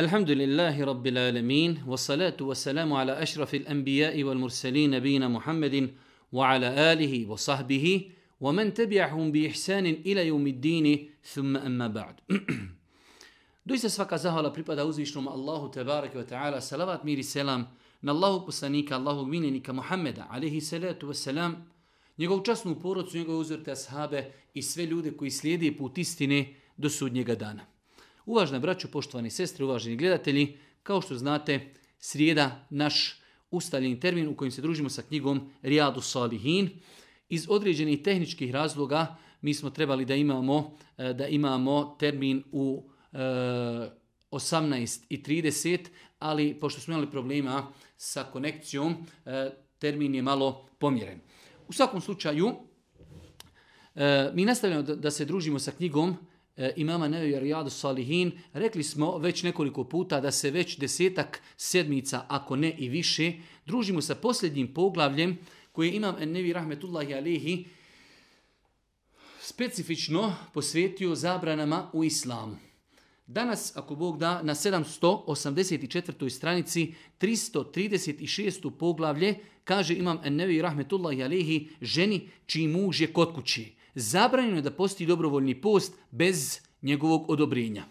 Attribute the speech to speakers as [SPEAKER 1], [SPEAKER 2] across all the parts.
[SPEAKER 1] الحمد لله رب العالمين والصلاة والسلام على أشرف الأنبياء والمرسلين نبينا محمد وعلى آله وصحبه ومن تبعهم بإحسان إلى يوم الدين ثم أما بعد Doista svaka zahvala pripada uzvišnom Allahu tebareke ve ta'ala, salavat mir i selam na Allahu poslanika, Allahog miljenika Muhammeda, alihi salatu wa salam, njegovu časnu porodcu, njegove uzorte ashabe i sve ljude koji slijedi put istine do sudnjega dana. Uvažna braćo, poštovani sestre, uvaženi gledatelji, kao što znate, srijeda naš ustaljeni termin u kojem se družimo sa knjigom Rijadu Salihin. Iz određenih tehničkih razloga mi smo trebali da imamo, e, da imamo termin u 18.30, ali pošto smo imali problema sa konekcijom, e, termin je malo pomjeren. U svakom slučaju, e, mi nastavljamo da se družimo sa knjigom e, imama Nevi Rijadu Salihin. Rekli smo već nekoliko puta da se već desetak sedmica, ako ne i više, družimo sa posljednjim poglavljem koje imam Nevi Rahmetullahi Alehi specifično posvetio zabranama u islamu. Danas, ako Bog da, na 784. stranici 336. poglavlje kaže imam Ennevi Rahmetullahi Alehi ženi čiji muž je kod kući. Zabranjeno je da posti dobrovoljni post bez njegovog odobrenja.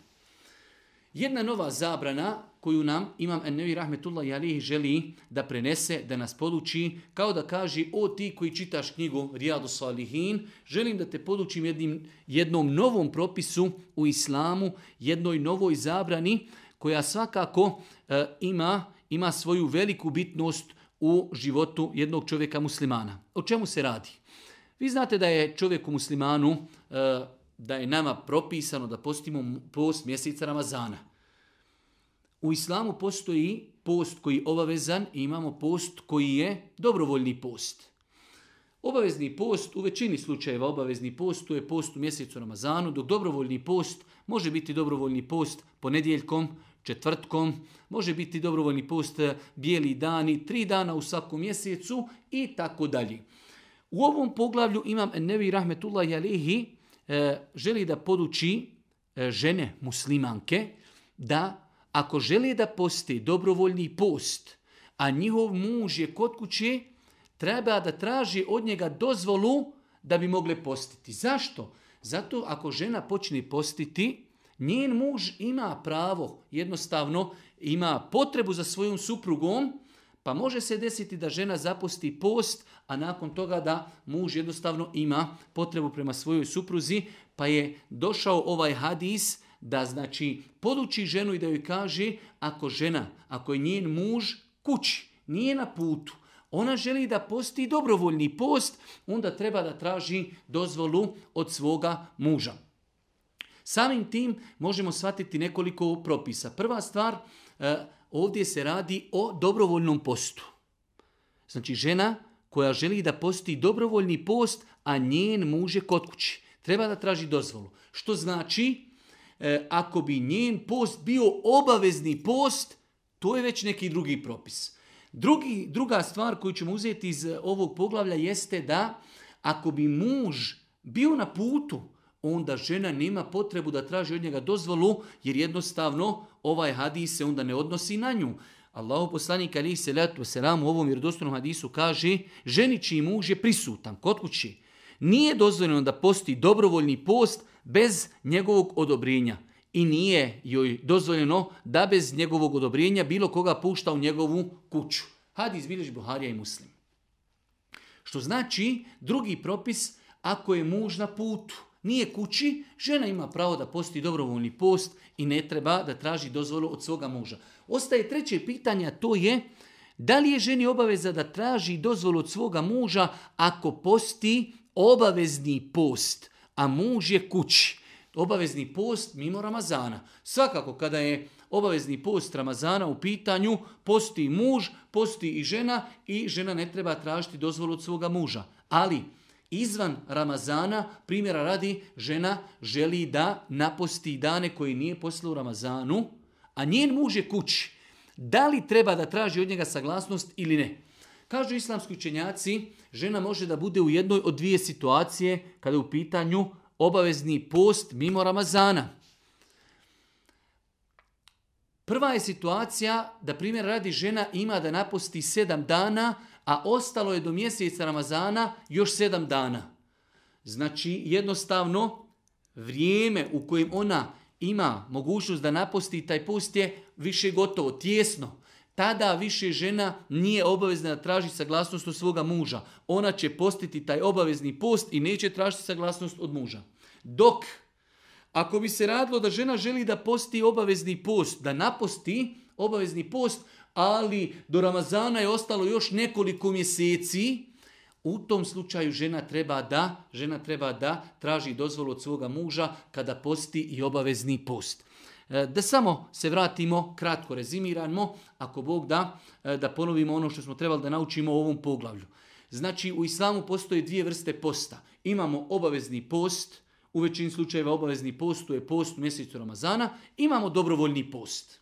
[SPEAKER 1] Jedna nova zabrana koju nam Imam Ennevi Rahmetullah Alihi želi da prenese, da nas poduči, kao da kaže, o ti koji čitaš knjigu Rijadu Salihin, želim da te podučim jednim, jednom novom propisu u islamu, jednoj novoj zabrani koja svakako e, ima, ima svoju veliku bitnost u životu jednog čovjeka muslimana. O čemu se radi? Vi znate da je čovjeku muslimanu, e, da je nama propisano da postimo post mjeseca Ramazana. U islamu postoji post koji je obavezan i imamo post koji je dobrovoljni post. Obavezni post, u većini slučajeva obavezni post, to je post u mjesecu Ramazanu, dok dobrovoljni post može biti dobrovoljni post ponedjeljkom, četvrtkom, može biti dobrovoljni post eh, bijeli dani, tri dana u svakom mjesecu i tako dalje. U ovom poglavlju imam Nevi Rahmetullah Jalehi eh, želi da poduči eh, žene muslimanke da ako žele da posti dobrovoljni post, a njihov muž je kod kuće, treba da traži od njega dozvolu da bi mogle postiti. Zašto? Zato ako žena počne postiti, njen muž ima pravo, jednostavno ima potrebu za svojom suprugom, pa može se desiti da žena zaposti post, a nakon toga da muž jednostavno ima potrebu prema svojoj supruzi, pa je došao ovaj hadis da znači poduči ženu i da joj kaže ako žena, ako je njen muž kući, nije na putu, ona želi da posti dobrovoljni post, onda treba da traži dozvolu od svoga muža. Samim tim možemo shvatiti nekoliko propisa. Prva stvar, e, ovdje se radi o dobrovoljnom postu. Znači žena koja želi da posti dobrovoljni post, a njen muž je kod kući. Treba da traži dozvolu. Što znači E, ako bi njen post bio obavezni post, to je već neki drugi propis. Drugi, druga stvar koju ćemo uzeti iz ovog poglavlja jeste da ako bi muž bio na putu, onda žena nema potrebu da traži od njega dozvolu, jer jednostavno ovaj hadis se onda ne odnosi na nju. Allahu poslanik ali se letu selam u ovom vjerodostojnom hadisu kaže ženi čiji muž je prisutan kod kući. Nije dozvoljeno da posti dobrovoljni post bez njegovog odobrenja i nije joj dozvoljeno da bez njegovog odobrenja bilo koga pušta u njegovu kuću. Hadis bilježi Buharija i Muslim. Što znači drugi propis ako je muž na putu, nije kući, žena ima pravo da posti dobrovoljni post i ne treba da traži dozvolu od svoga muža. Ostaje treće pitanje, to je da li je ženi obaveza da traži dozvolu od svoga muža ako posti obavezni post a muž je kući. Obavezni post mimo Ramazana. Svakako kada je obavezni post Ramazana u pitanju, posti muž, posti i žena i žena ne treba tražiti dozvolu od svoga muža. Ali izvan Ramazana, primjera radi, žena želi da naposti dane koji nije postila u Ramazanu, a njen muž je kući. Da li treba da traži od njega saglasnost ili ne? Kažu islamski učenjaci, žena može da bude u jednoj od dvije situacije kada je u pitanju obavezni post mimo Ramazana. Prva je situacija da primjer radi žena ima da naposti sedam dana, a ostalo je do mjeseca Ramazana još sedam dana. Znači jednostavno vrijeme u kojem ona ima mogućnost da naposti taj post je više gotovo, tjesno. Tada više žena nije obavezna da traži saglasnost od svoga muža. Ona će postiti taj obavezni post i neće tražiti saglasnost od muža. Dok, ako bi se radilo da žena želi da posti obavezni post, da naposti obavezni post, ali do Ramazana je ostalo još nekoliko mjeseci, u tom slučaju žena treba da, žena treba da traži dozvolu od svoga muža kada posti i obavezni post. E, da samo se vratimo, kratko rezimiramo, ako Bog da, e, da ponovimo ono što smo trebali da naučimo u ovom poglavlju. Znači u islamu postoje dvije vrste posta. Imamo obavezni post, u većini slučajeva obavezni post, je post u mjesecu Ramazana, imamo dobrovoljni post.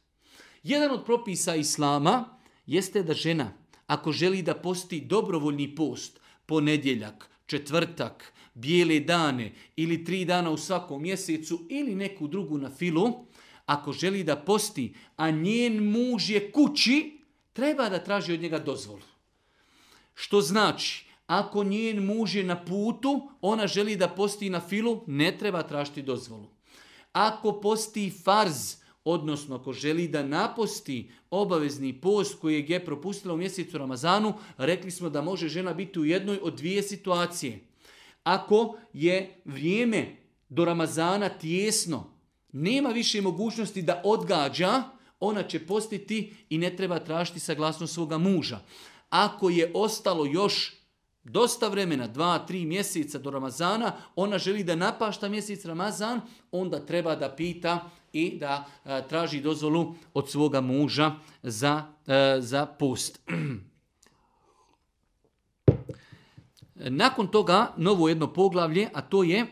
[SPEAKER 1] Jedan od propisa islama jeste da žena, ako želi da posti dobrovoljni post, ponedjeljak, četvrtak, bijele dane ili tri dana u svakom mjesecu ili neku drugu na filu, ako želi da posti, a njen muž je kući, treba da traži od njega dozvolu. Što znači, ako njen muž je na putu, ona želi da posti na filu, ne treba tražiti dozvolu. Ako posti farz, odnosno ako želi da naposti obavezni post koji je propustila u mjesecu Ramazanu, rekli smo da može žena biti u jednoj od dvije situacije. Ako je vrijeme do Ramazana tjesno, nema više mogućnosti da odgađa, ona će postiti i ne treba tražiti saglasnost svoga muža. Ako je ostalo još dosta vremena, dva, tri mjeseca do Ramazana, ona želi da napašta mjesec Ramazan, onda treba da pita i da e, traži dozvolu od svoga muža za, e, za post. Nakon toga novo jedno poglavlje, a to je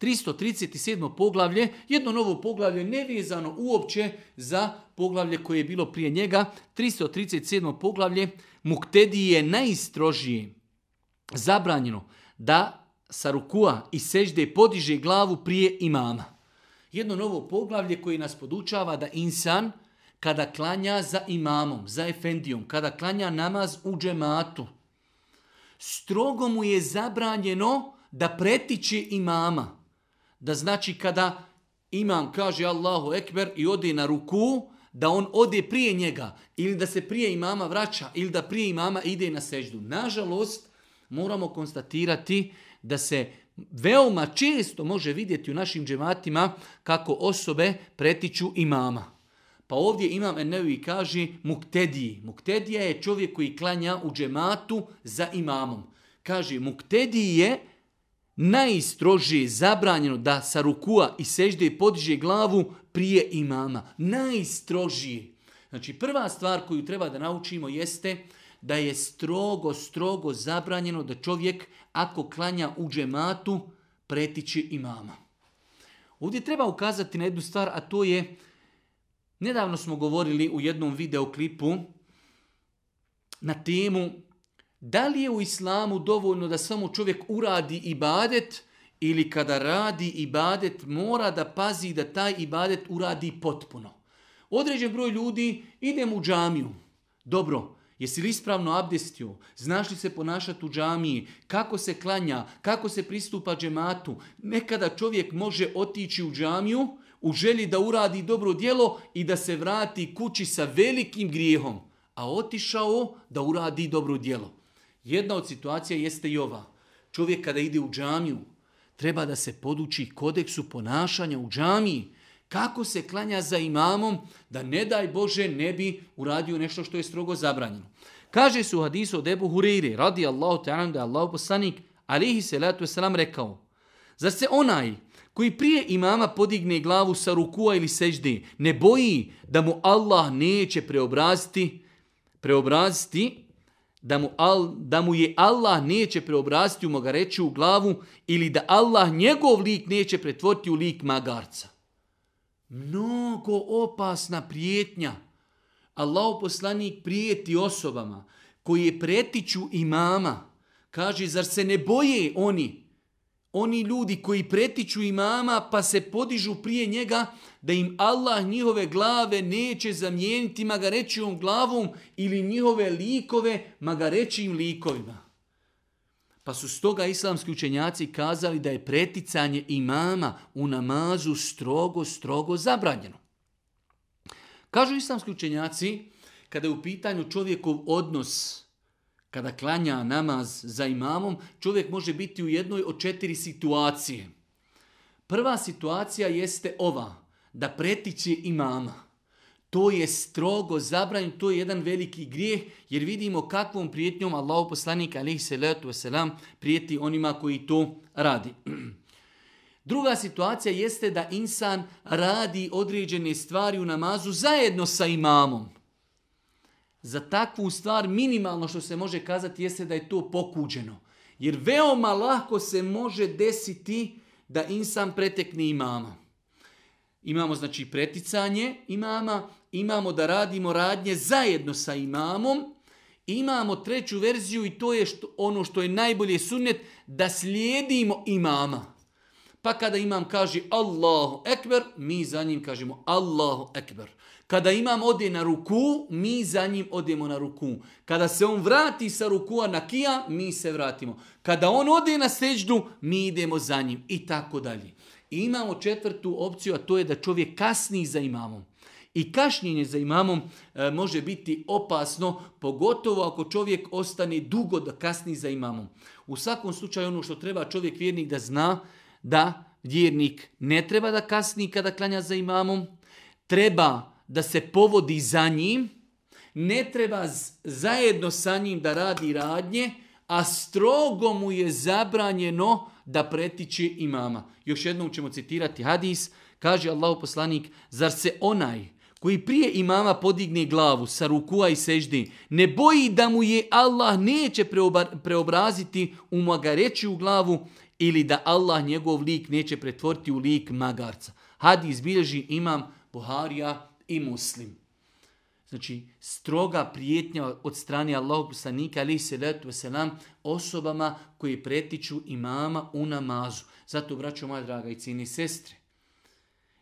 [SPEAKER 1] 337. poglavlje, jedno novo poglavlje nevezano uopće za poglavlje koje je bilo prije njega. 337. poglavlje, muktedi je najistrožije zabranjeno da sa rukua i sežde podiže glavu prije imama. Jedno novo poglavlje koje nas podučava da insan kada klanja za imamom, za efendijom, kada klanja namaz u džematu, strogo mu je zabranjeno da pretiče imama. Da znači kada imam kaže Allahu Ekber i ode na ruku, da on ode prije njega ili da se prije imama vraća ili da prije imama ide na seždu. Nažalost, moramo konstatirati da se veoma često može vidjeti u našim džematima kako osobe pretiču imama. Pa ovdje imam Enevi kaže muktediji. Muktedija je čovjek koji klanja u džematu za imamom. Kaže muktediji je najstrožije zabranjeno da sa rukua i sežde podiže glavu prije imama. Najstrožije. Znači prva stvar koju treba da naučimo jeste da je strogo, strogo zabranjeno da čovjek ako klanja u džematu pretiči imama. Ovdje treba ukazati na jednu stvar, a to je, nedavno smo govorili u jednom videoklipu na temu da li je u islamu dovoljno da samo čovjek uradi ibadet ili kada radi ibadet mora da pazi da taj ibadet uradi potpuno. Određen broj ljudi idem u džamiju. Dobro, Jesi li ispravno abdestio? Znaš li se ponašati u džamiji? Kako se klanja? Kako se pristupa džematu? Nekada čovjek može otići u džamiju u želji da uradi dobro djelo i da se vrati kući sa velikim grijehom. A otišao da uradi dobro djelo. Jedna od situacija jeste i ova. Čovjek kada ide u džamiju treba da se poduči kodeksu ponašanja u džamiji kako se klanja za imamom, da ne daj Bože ne bi uradio nešto što je strogo zabranjeno. Kaže su u hadisu od Ebu Hureyri, radi Allahu ta'ala da je Allah poslanik, alihi salatu wasalam rekao, zar se onaj koji prije imama podigne glavu sa rukua ili sežde, ne boji da mu Allah neće preobraziti, preobraziti da mu, al, da mu je Allah neće preobraziti u u glavu ili da Allah njegov lik neće pretvoriti u lik magarca. Mnogo opasna prijetnja. Allah poslanik prijeti osobama koji pretiču imama. Kaže, zar se ne boje oni? oni ljudi koji pretiču imama pa se podižu prije njega da im Allah njihove glave neće zamijeniti magarećijom glavom ili njihove likove magarećijim likovima. Pa su stoga islamski učenjaci kazali da je preticanje imama u namazu strogo, strogo zabranjeno. Kažu islamski učenjaci, kada je u pitanju čovjekov odnos, kada klanja namaz za imamom, čovjek može biti u jednoj od četiri situacije. Prva situacija jeste ova, da pretiče imama. To je strogo zabranjeno, to je jedan veliki grijeh, jer vidimo kakvom prijetnjom Allah poslanik alaihi salatu wasalam prijeti onima koji to radi. Druga situacija jeste da insan radi određene stvari u namazu zajedno sa imamom. Za takvu stvar minimalno što se može kazati jeste da je to pokuđeno. Jer veoma lako se može desiti da insan pretekne imama. Imamo znači preticanje imama, imamo da radimo radnje zajedno sa imamom, imamo treću verziju i to je što, ono što je najbolje sunnet, da slijedimo imama. Pa kada imam kaže Allahu ekber, mi za njim kažemo Allahu ekber. Kada imam ode na ruku, mi za njim odemo na ruku. Kada se on vrati sa rukua na kija, mi se vratimo. Kada on ode na seđdu, mi idemo za njim i tako dalje. I imamo četvrtu opciju, a to je da čovjek kasni za imamom. I kašnjenje za imamom e, može biti opasno, pogotovo ako čovjek ostane dugo da kasni za imamom. U svakom slučaju ono što treba čovjek vjernik da zna, da vjernik ne treba da kasni kada klanja za imamom, treba da se povodi za njim, ne treba zajedno sa njim da radi radnje, a strogo mu je zabranjeno da pretiče imama. Još jednom ćemo citirati hadis, kaže Allahu poslanik, zar se onaj koji prije imama podigne glavu sa rukua i seždi, ne boji da mu je Allah neće preobraziti u magareću glavu ili da Allah njegov lik neće pretvoriti u lik magarca. Hadis bilježi imam Buharija i Muslim. Znači, stroga prijetnja od strane Allahog poslanika, ali se letu selam, osobama koji pretiču imama u namazu. Zato, braćo moja draga i cijeni sestre,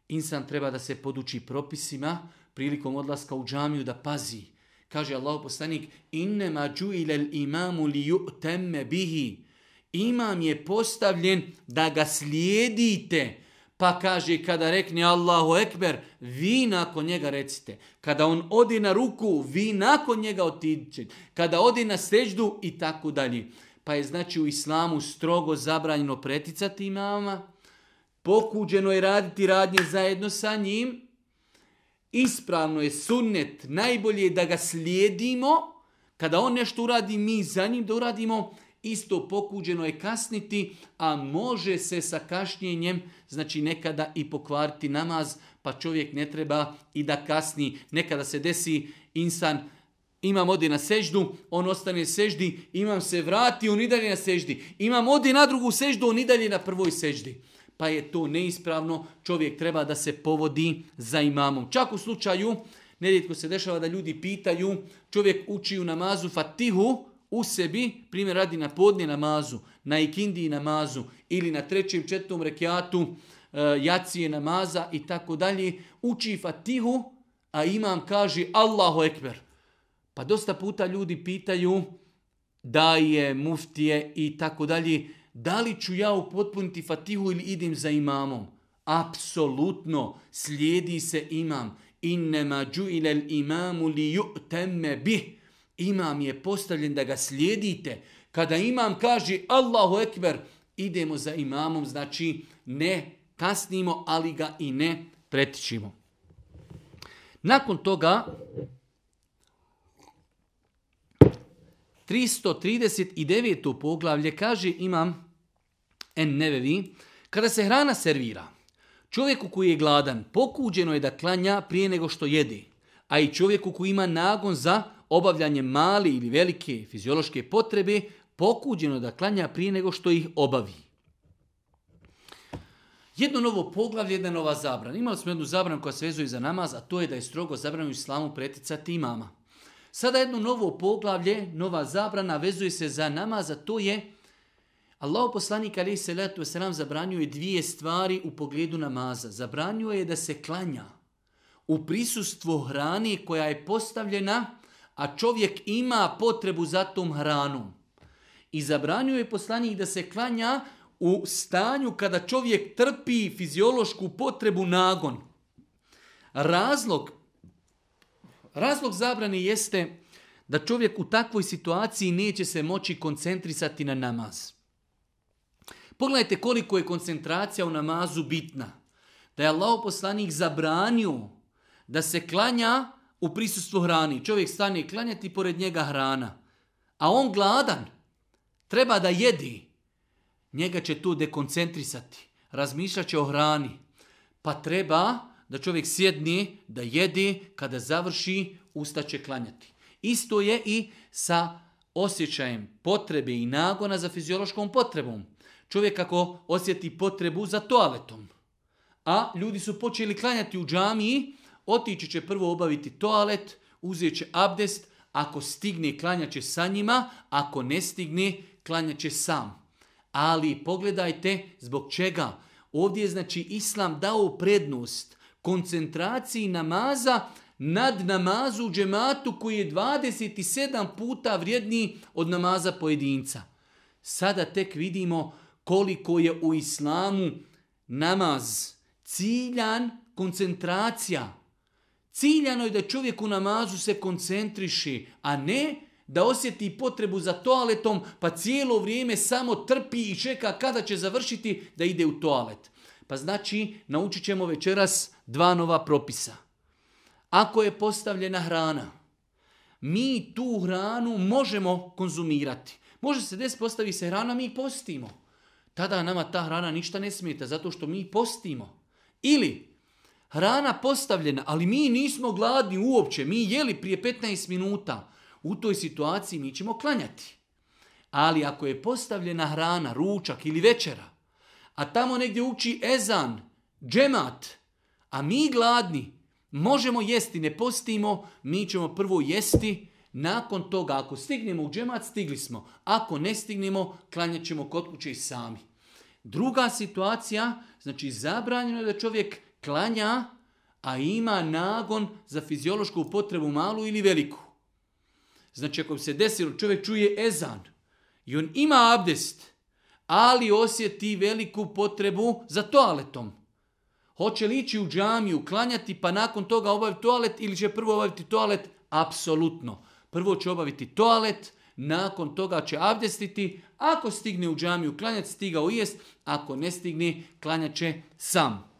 [SPEAKER 1] insan treba da se poduči propisima prilikom odlaska u džamiju da pazi. Kaže Allah poslanik, innema džuilel imamu li temme bihi. Imam je postavljen da ga slijedite. Pa kaže, kada rekne Allahu Ekber, vi nakon njega recite. Kada on odi na ruku, vi nakon njega otiđete. Kada odi na seždu i tako dalje. Pa je znači u islamu strogo zabranjeno preticati imama. Pokuđeno je raditi radnje zajedno sa njim. Ispravno je sunnet, najbolje je da ga slijedimo. Kada on nešto uradi, mi za njim da uradimo isto pokuđeno je kasniti, a može se sa kašnjenjem, znači nekada i pokvariti namaz, pa čovjek ne treba i da kasni. Nekada se desi insan, imam odi na seždu, on ostane seždi, imam se vrati, on i dalje na seždi. Imam odi na drugu seždu, on i dalje na prvoj seždi. Pa je to neispravno, čovjek treba da se povodi za imamom. Čak u slučaju, nerijetko se dešava da ljudi pitaju, čovjek uči u namazu fatihu, u sebi, primjer radi na podnje namazu, na ikindiji namazu ili na trećem, četvrtom rekiatu e, jacije namaza i tako dalje, uči fatihu, a imam kaže Allahu ekber. Pa dosta puta ljudi pitaju da je muftije i tako dalje, da li ću ja upotpuniti fatihu ili idem za imamom? Apsolutno, slijedi se imam. Innema džuilel imamu li ju'temme bih Imam je postavljen da ga slijedite. Kada imam kaže Allahu Ekber, idemo za imamom, znači ne kasnimo, ali ga i ne pretičimo. Nakon toga, 339. poglavlje kaže imam en nevevi, kada se hrana servira, čovjeku koji je gladan, pokuđeno je da klanja prije nego što jedi, a i čovjeku koji ima nagon za obavljanje mali ili velike fiziološke potrebe pokuđeno da klanja prije nego što ih obavi. Jedno novo poglavlje, jedna nova zabrana. Imali smo jednu zabranu koja se vezuje za namaz, a to je da je strogo zabranjeno islamu preticati imama. Sada jedno novo poglavlje, nova zabrana vezuje se za namaz, a to je Allah poslanik alaih salatu wasalam zabranjuje dvije stvari u pogledu namaza. Zabranjuje da se klanja u prisustvu hrani koja je postavljena, a čovjek ima potrebu za tom hranom. I zabranjuje poslanik da se klanja u stanju kada čovjek trpi fiziološku potrebu nagon. Razlog, razlog zabrane jeste da čovjek u takvoj situaciji neće se moći koncentrisati na namaz. Pogledajte koliko je koncentracija u namazu bitna. Da je Allah poslanik zabranio da se klanja u prisustvu hrani. Čovjek stane klanjati pored njega hrana. A on gladan. Treba da jedi. Njega će tu dekoncentrisati. Razmišljat će o hrani. Pa treba da čovjek sjedni, da jedi, kada završi, ustaće klanjati. Isto je i sa osjećajem potrebe i nagona za fiziološkom potrebom. Čovjek ako osjeti potrebu za toaletom, a ljudi su počeli klanjati u džamiji, otići će prvo obaviti toalet, uzet će abdest, ako stigne klanjat će sa njima, ako ne stigne klanjat će sam. Ali pogledajte zbog čega. Ovdje je znači Islam dao prednost koncentraciji namaza nad namazu u džematu koji je 27 puta vrijedniji od namaza pojedinca. Sada tek vidimo koliko je u islamu namaz ciljan koncentracija. Ciljano je da čovjek u namazu se koncentriši, a ne da osjeti potrebu za toaletom pa cijelo vrijeme samo trpi i čeka kada će završiti da ide u toalet. Pa znači naučit ćemo večeras dva nova propisa. Ako je postavljena hrana, mi tu hranu možemo konzumirati. Može se des postavi se hrana, mi postimo. Tada nama ta hrana ništa ne smeta, zato što mi postimo. Ili hrana postavljena, ali mi nismo gladni uopće, mi jeli prije 15 minuta, u toj situaciji mi ćemo klanjati. Ali ako je postavljena hrana, ručak ili večera, a tamo negdje uči ezan, džemat, a mi gladni, možemo jesti, ne postimo, mi ćemo prvo jesti, nakon toga ako stignemo u džemat, stigli smo. Ako ne stignemo, klanjat ćemo kod kuće i sami. Druga situacija, znači zabranjeno je da čovjek klanja, a ima nagon za fiziološku potrebu malu ili veliku. Znači ako se desilo, čovjek čuje ezan i on ima abdest, ali osjeti veliku potrebu za toaletom. Hoće li ići u džamiju, klanjati pa nakon toga obaviti toalet ili će prvo obaviti toalet? Apsolutno. Prvo će obaviti toalet, nakon toga će abdestiti, ako stigne u džamiju klanjati, stigao jest, ako ne stigne, klanjat će sam.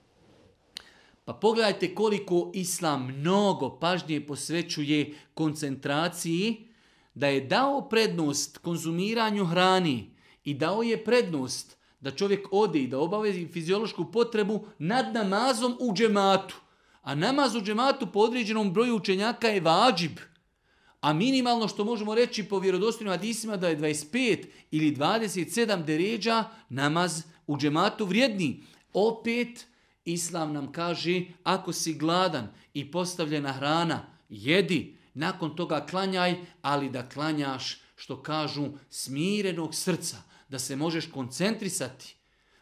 [SPEAKER 1] Pa pogledajte koliko Islam mnogo pažnje posvećuje koncentraciji, da je dao prednost konzumiranju hrani i dao je prednost da čovjek ode i da obave fiziološku potrebu nad namazom u džematu. A namaz u džematu po određenom broju učenjaka je vađib. A minimalno što možemo reći po vjerodostojnim hadisima da je 25 ili 27 deređa namaz u džematu vrijedni. Opet Islam nam kaže ako si gladan i postavljena hrana, jedi, nakon toga klanjaj, ali da klanjaš što kažu smirenog srca, da se možeš koncentrisati.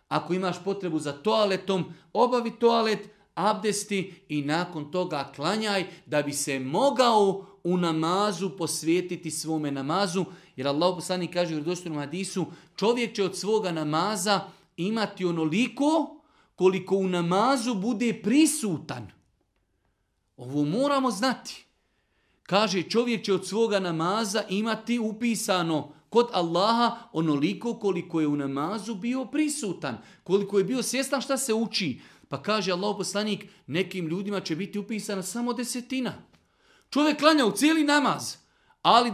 [SPEAKER 1] Ako imaš potrebu za toaletom, obavi toalet, abdesti i nakon toga klanjaj da bi se mogao u namazu posvetiti svome namazu. Jer Allah poslani kaže u redostojnom hadisu, čovjek će od svoga namaza imati onoliko koliko u namazu bude prisutan. Ovo moramo znati. Kaže čovjek će od svoga namaza imati upisano kod Allaha onoliko koliko je u namazu bio prisutan, koliko je bio svjestan šta se uči. Pa kaže Allah poslanik, nekim ljudima će biti upisana samo desetina. Čovjek klanja u cijeli namaz, ali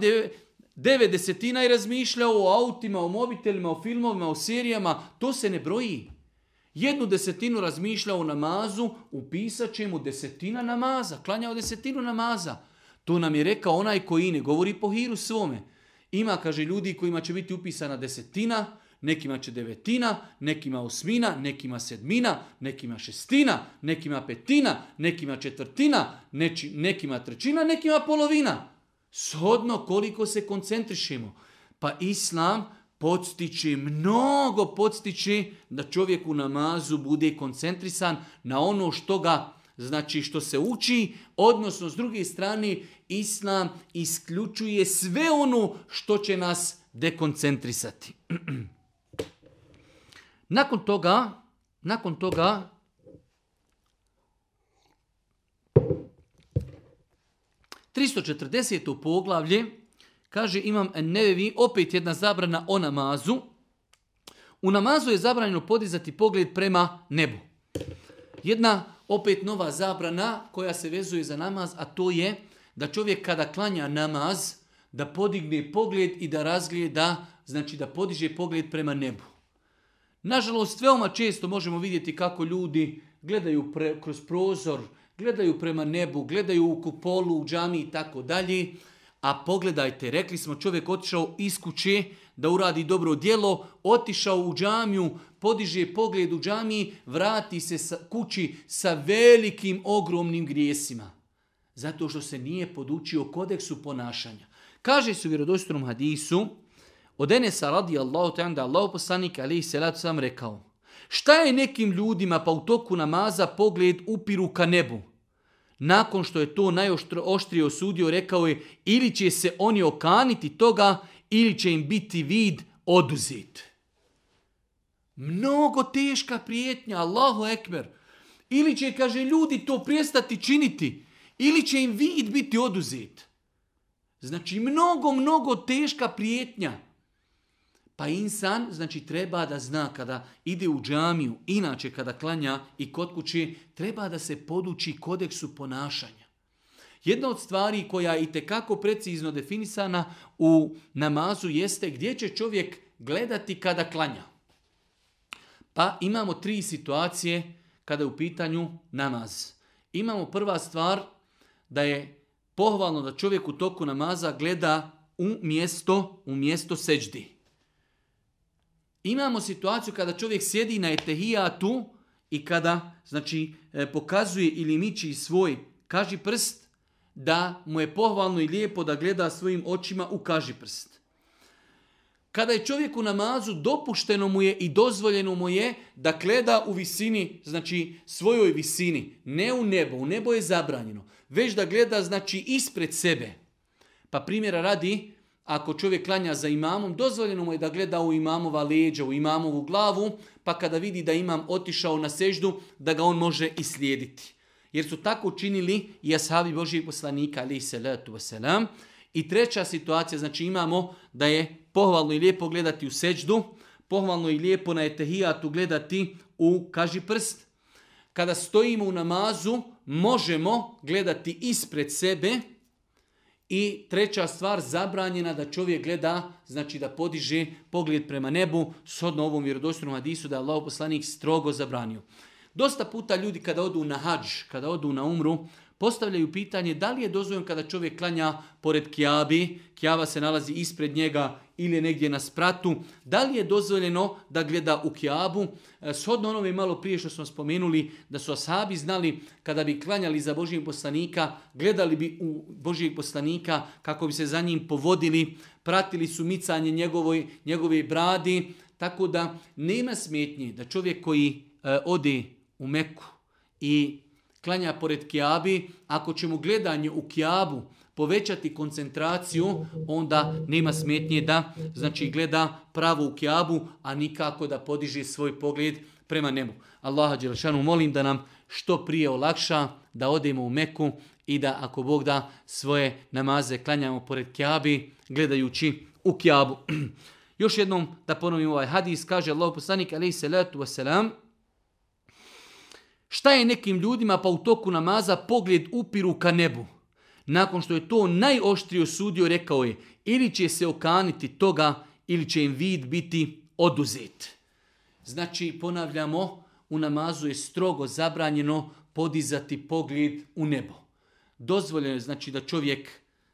[SPEAKER 1] devet desetina i razmišljao o autima, o mobitelima, o filmovima, o serijama, to se ne broji. Jednu desetinu razmišlja o namazu, upisat će mu desetina namaza, klanjao desetinu namaza. To nam je rekao onaj koji ne govori po hiru svome. Ima, kaže, ljudi kojima će biti upisana desetina, nekima će devetina, nekima osmina, nekima sedmina, nekima šestina, nekima petina, nekima četvrtina, nekima trećina, nekima polovina. Shodno koliko se koncentrišemo. Pa Islam podstiče, mnogo podstiče da čovjek u namazu bude koncentrisan na ono što ga, znači što se uči, odnosno s druge strane Islam isključuje sve ono što će nas dekoncentrisati. nakon toga, nakon toga, Tristo poglavlje Kaže imam nevevi, opet jedna zabrana o namazu. U namazu je zabranjeno podizati pogled prema nebu. Jedna opet nova zabrana koja se vezuje za namaz, a to je da čovjek kada klanja namaz, da podigne pogled i da razgleda, znači da podiže pogled prema nebu. Nažalost, veoma često možemo vidjeti kako ljudi gledaju kroz prozor, gledaju prema nebu, gledaju u kupolu, u džami i tako dalje. A pogledajte, rekli smo čovjek otišao iz kuće da uradi dobro djelo, otišao u džamiju, podiže pogled u džamiji, vrati se sa, kući sa velikim, ogromnim grijesima. Zato što se nije podučio kodeksu ponašanja. Kaže se u vjerodostojnom hadisu, od Enesa radi Allahu ta'ala da Allah poslanik salatu sam rekao, šta je nekim ljudima pa u toku namaza pogled upiru ka nebu? nakon što je to najoštrije osudio, rekao je ili će se oni okaniti toga, ili će im biti vid oduzet. Mnogo teška prijetnja, Allahu ekber. Ili će, kaže, ljudi to prestati činiti, ili će im vid biti oduzet. Znači, mnogo, mnogo teška prijetnja. Pa insan, znači treba da zna kada ide u džamiju, inače kada klanja i kod kući, treba da se poduči kodeksu ponašanja. Jedna od stvari koja je itekako precizno definisana u namazu jeste gdje će čovjek gledati kada klanja. Pa imamo tri situacije kada je u pitanju namaz. Imamo prva stvar da je pohvalno da čovjek u toku namaza gleda u mjesto, u mjesto seđdi. Imamo situaciju kada čovjek sjedi na etehijatu i kada znači, e, pokazuje ili miči svoj kaži prst, da mu je pohvalno i lijepo da gleda svojim očima u kaži prst. Kada je čovjek u namazu, dopušteno mu je i dozvoljeno mu je da gleda u visini, znači svojoj visini, ne u nebo, u nebo je zabranjeno, već da gleda znači ispred sebe. Pa primjera radi, ako čovjek klanja za imamom, dozvoljeno mu je da gleda u imamova leđa, u imamovu glavu, pa kada vidi da imam otišao na seždu, da ga on može i slijediti. Jer su tako učinili i ashabi Božijeg poslanika, ali salatu wasalam. I treća situacija, znači imamo da je pohvalno i lijepo gledati u seđdu, pohvalno i lijepo na etehijatu gledati u kaži prst. Kada stojimo u namazu, možemo gledati ispred sebe, i treća stvar, zabranjena da čovjek gleda, znači da podiže pogled prema nebu, shodno ovom vjerodostojnom hadisu da je Allah poslanik strogo zabranio. Dosta puta ljudi kada odu na hađ, kada odu na umru, postavljaju pitanje da li je dozvoljeno kada čovjek klanja pored kjabi, kjava se nalazi ispred njega ili je negdje na spratu, da li je dozvoljeno da gleda u kjabu. E, shodno onome malo prije što smo spomenuli da su asabi znali kada bi klanjali za Božijeg poslanika, gledali bi u Božijeg poslanika kako bi se za njim povodili, pratili su micanje njegovoj, njegove bradi, tako da nema smetnje da čovjek koji e, ode u Meku i klanja pored Kijabi, ako će mu gledanje u Kijabu povećati koncentraciju, onda nema smetnje da znači gleda pravo u Kijabu, a nikako da podiže svoj pogled prema nebu. Allaha Đelešanu molim da nam što prije olakša, da odemo u Meku i da ako Bog da svoje namaze klanjamo pored Kijabi, gledajući u Kijabu. Još jednom da ponovim ovaj hadis, kaže Allah poslanik alaihi salatu wasalam, Šta je nekim ljudima pa u toku namaza pogled upiru ka nebu? Nakon što je to najoštrije osudio, rekao je ili će se okaniti toga ili će im vid biti oduzet. Znači, ponavljamo, u namazu je strogo zabranjeno podizati pogled u nebo. Dozvoljeno je znači da čovjek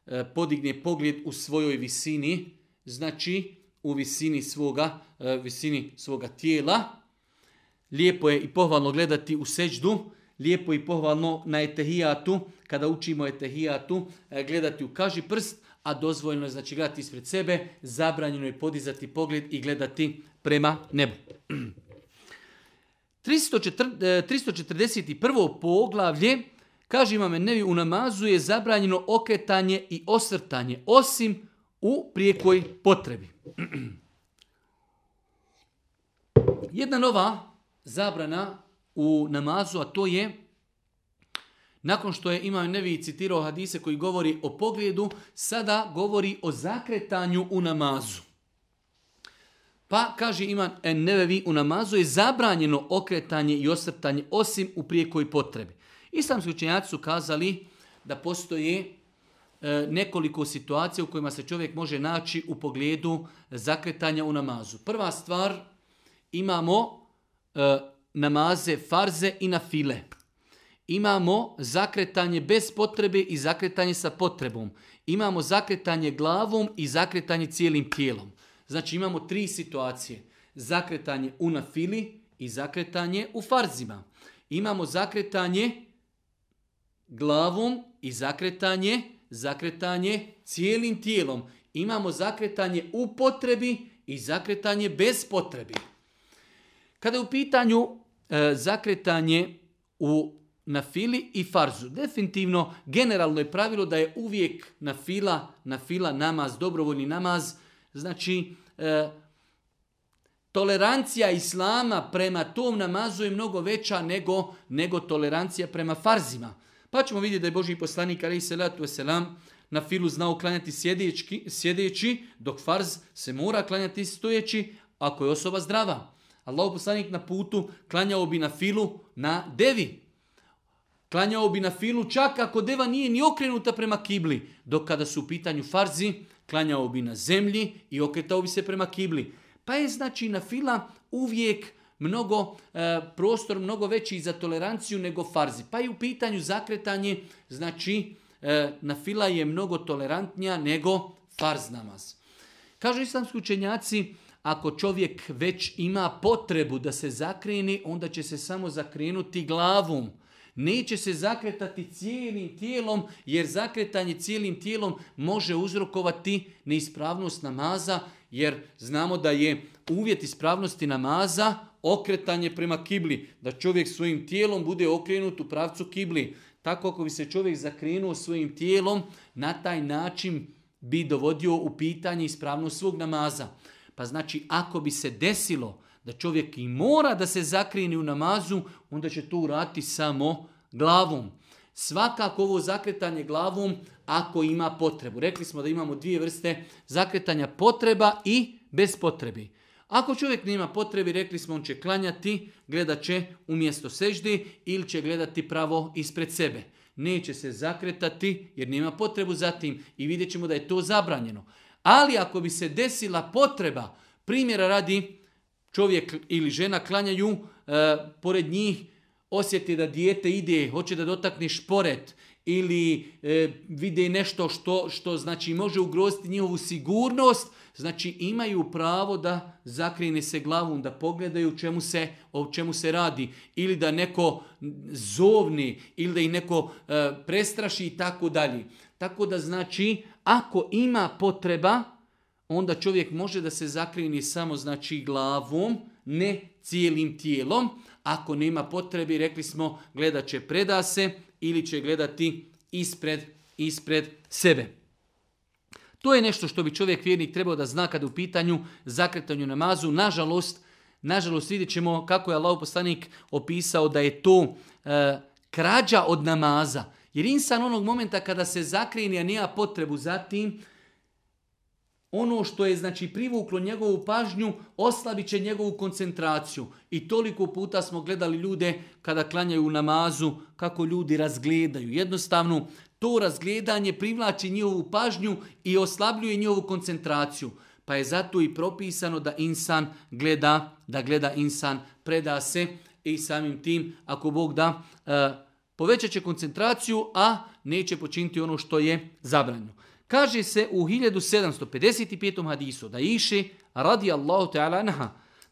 [SPEAKER 1] e, podigne pogled u svojoj visini, znači u visini svoga, e, visini svoga tijela, Lijepo je i pohvalno gledati u seđdu, lijepo je i pohvalno na etehijatu, kada učimo etehijatu, e, gledati u kaži prst, a dozvoljeno je znači gledati ispred sebe, zabranjeno je podizati pogled i gledati prema nebu. 341. poglavlje Kaže imam Nevi, u namazu je zabranjeno okretanje i osrtanje, osim u prijekoj potrebi. Jedna nova zabrana u namazu, a to je, nakon što je Imam Nevi citirao hadise koji govori o pogledu, sada govori o zakretanju u namazu. Pa, kaže Imam Nevevi, u namazu je zabranjeno okretanje i osrtanje, osim u prijekoj potrebi. Islamski učenjaci su kazali da postoje e, nekoliko situacija u kojima se čovjek može naći u pogledu zakretanja u namazu. Prva stvar, imamo namaze farze i na file. Imamo zakretanje bez potrebe i zakretanje sa potrebom. Imamo zakretanje glavom i zakretanje cijelim tijelom. Znači imamo tri situacije. Zakretanje u nafili i zakretanje u farzima. Imamo zakretanje glavom i zakretanje, zakretanje cijelim tijelom. Imamo zakretanje u potrebi i zakretanje bez potrebi. Kada je u pitanju e, zakretanje u na fili i farzu. Definitivno, generalno je pravilo da je uvijek na fila, na fila namaz, dobrovoljni namaz. Znači, e, tolerancija islama prema tom namazu je mnogo veća nego, nego tolerancija prema farzima. Pa ćemo vidjeti da je Boži poslanik ali se selam na filu znao klanjati sjedeći, sjedeći, dok farz se mora klanjati stojeći ako je osoba zdrava. Allah poslanik na putu klanjao bi na filu na devi. Klanjao bi na filu čak ako deva nije ni okrenuta prema kibli. Dok kada su u pitanju farzi, klanjao bi na zemlji i okretao bi se prema kibli. Pa je znači na fila uvijek mnogo e, prostor, mnogo veći za toleranciju nego farzi. Pa i u pitanju zakretanje, znači e, na fila je mnogo tolerantnija nego farz namaz. Kažu islamski učenjaci, ako čovjek već ima potrebu da se zakreni, onda će se samo zakrenuti glavom. Neće se zakretati cijelim tijelom, jer zakretanje cijelim tijelom može uzrokovati neispravnost namaza, jer znamo da je uvjet ispravnosti namaza okretanje prema kibli, da čovjek svojim tijelom bude okrenut u pravcu kibli. Tako ako bi se čovjek zakrenuo svojim tijelom, na taj način bi dovodio u pitanje ispravnost svog namaza. Pa znači, ako bi se desilo da čovjek i mora da se zakreni u namazu, onda će to urati samo glavom. Svakako ovo zakretanje glavom ako ima potrebu. Rekli smo da imamo dvije vrste zakretanja potreba i bez potrebi. Ako čovjek nema potrebi, rekli smo on će klanjati, gledat će umjesto seždi ili će gledati pravo ispred sebe. Neće se zakretati jer nema potrebu za tim i vidjet ćemo da je to zabranjeno. Ali ako bi se desila potreba, primjera radi čovjek ili žena klanjaju, e, pored njih osjeti da dijete ide, hoće da dotakne šporet ili e, vide nešto što, što znači može ugroziti njihovu sigurnost, Znači imaju pravo da zakrine se glavom, da pogledaju čemu se, o čemu se radi. Ili da neko zovni, ili da ih neko e, prestraši i tako dalje. Tako da znači, ako ima potreba, onda čovjek može da se zakrini samo znači glavom, ne cijelim tijelom. Ako nema potrebe, rekli smo, gledat će preda se ili će gledati ispred, ispred sebe. To je nešto što bi čovjek vjernik trebao da zna kada u pitanju zakretanju namazu. Nažalost, nažalost vidjet ćemo kako je Allah poslanik opisao da je to e, krađa od namaza. Jer insan onog momenta kada se zakreni, a nema potrebu za tim, ono što je znači privuklo njegovu pažnju, oslabit će njegovu koncentraciju. I toliko puta smo gledali ljude kada klanjaju u namazu, kako ljudi razgledaju. Jednostavno, to razgledanje privlači njihovu pažnju i oslabljuje njihovu koncentraciju. Pa je zato i propisano da insan gleda, da gleda insan, preda se i samim tim, ako Bog da, e, povećat će koncentraciju, a neće počiniti ono što je zabranjeno. Kaže se u 1755. hadisu da iši radi Allahu ta'ala naha,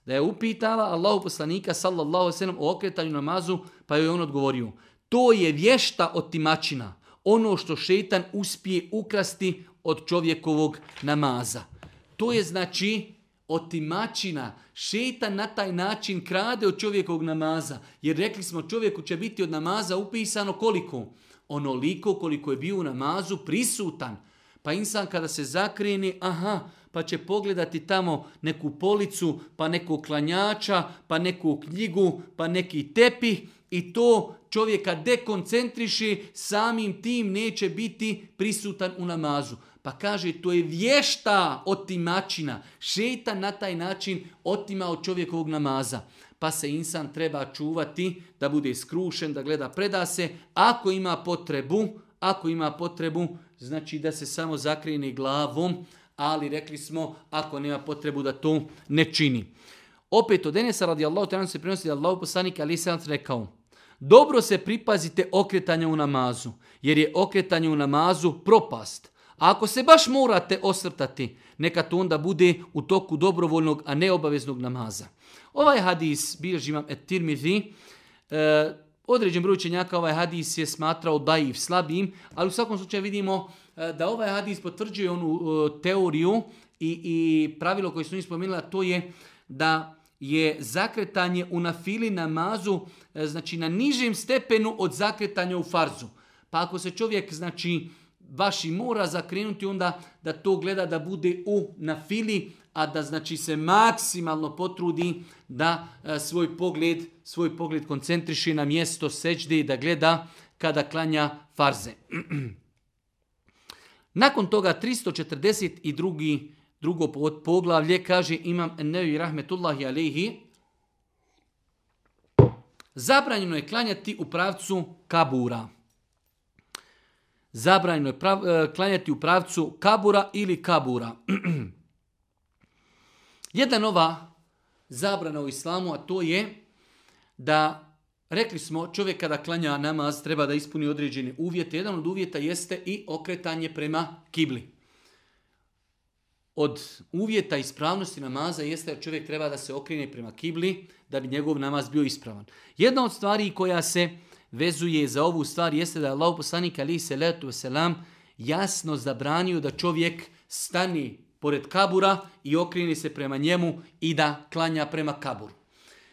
[SPEAKER 1] da je upitala Allahu poslanika sallallahu sallam o okretanju namazu, pa je on odgovorio, to je vješta od timačina, ono što šetan uspije ukrasti od čovjekovog namaza. To je znači otimačina. Šeta na taj način krade od čovjekovog namaza. Jer rekli smo čovjeku će biti od namaza upisano koliko? Onoliko koliko je bio u namazu prisutan. Pa insan kada se zakreni, aha, pa će pogledati tamo neku policu, pa nekog klanjača, pa neku knjigu, pa neki tepih i to čovjeka dekoncentriši, samim tim neće biti prisutan u namazu. Pa kaže, to je vješta otimačina. Šeta na taj način otima od čovjekovog namaza. Pa se insan treba čuvati da bude skrušen, da gleda preda se. Ako ima potrebu, ako ima potrebu, znači da se samo zakrene glavom, ali rekli smo, ako nema potrebu da to ne čini. Opet od Enesa radijallahu ta'ala se prenosi da Allah poslanik ali sam rekao, dobro se pripazite okretanja u namazu, jer je okretanje u namazu propast. Ako se baš morate osvrtati, neka to onda bude u toku dobrovoljnog, a ne obaveznog namaza. Ovaj hadis, bilježi vam et tirmidhi, e, određen broj učenjaka ovaj hadis je smatrao daiv, slabim, ali u svakom slučaju vidimo e, da ovaj hadis potvrđuje onu e, teoriju i, i pravilo koje su mi spomenuli, to je da je zakretanje u nafili namazu e, znači na nižem stepenu od zakretanja u farzu. Pa ako se čovjek znači baš i mora zakrenuti onda da to gleda da bude u nafili, a da znači se maksimalno potrudi da e, svoj pogled, svoj pogled koncentriši na mjesto seđde i da gleda kada klanja farze. Nakon toga 342. drugo poglavlje kaže imam Nevi Rahmetullahi Alehi Zabranjeno je klanjati u pravcu kabura. Zabranjeno je e, klanjati u pravcu kabura ili kabura. Jedna nova zabrana u islamu, a to je da, rekli smo, čovjek kada klanja namaz treba da ispuni određene uvjete. Jedan od uvjeta jeste i okretanje prema kibli. Od uvjeta ispravnosti namaza jeste da čovjek treba da se okrene prema kibli da bi njegov namaz bio ispravan. Jedna od stvari koja se vezuje za ovu stvar jeste da je Allah poslanik ali se letu selam jasno zabranio da čovjek stani pored kabura i okreni se prema njemu i da klanja prema kaburu.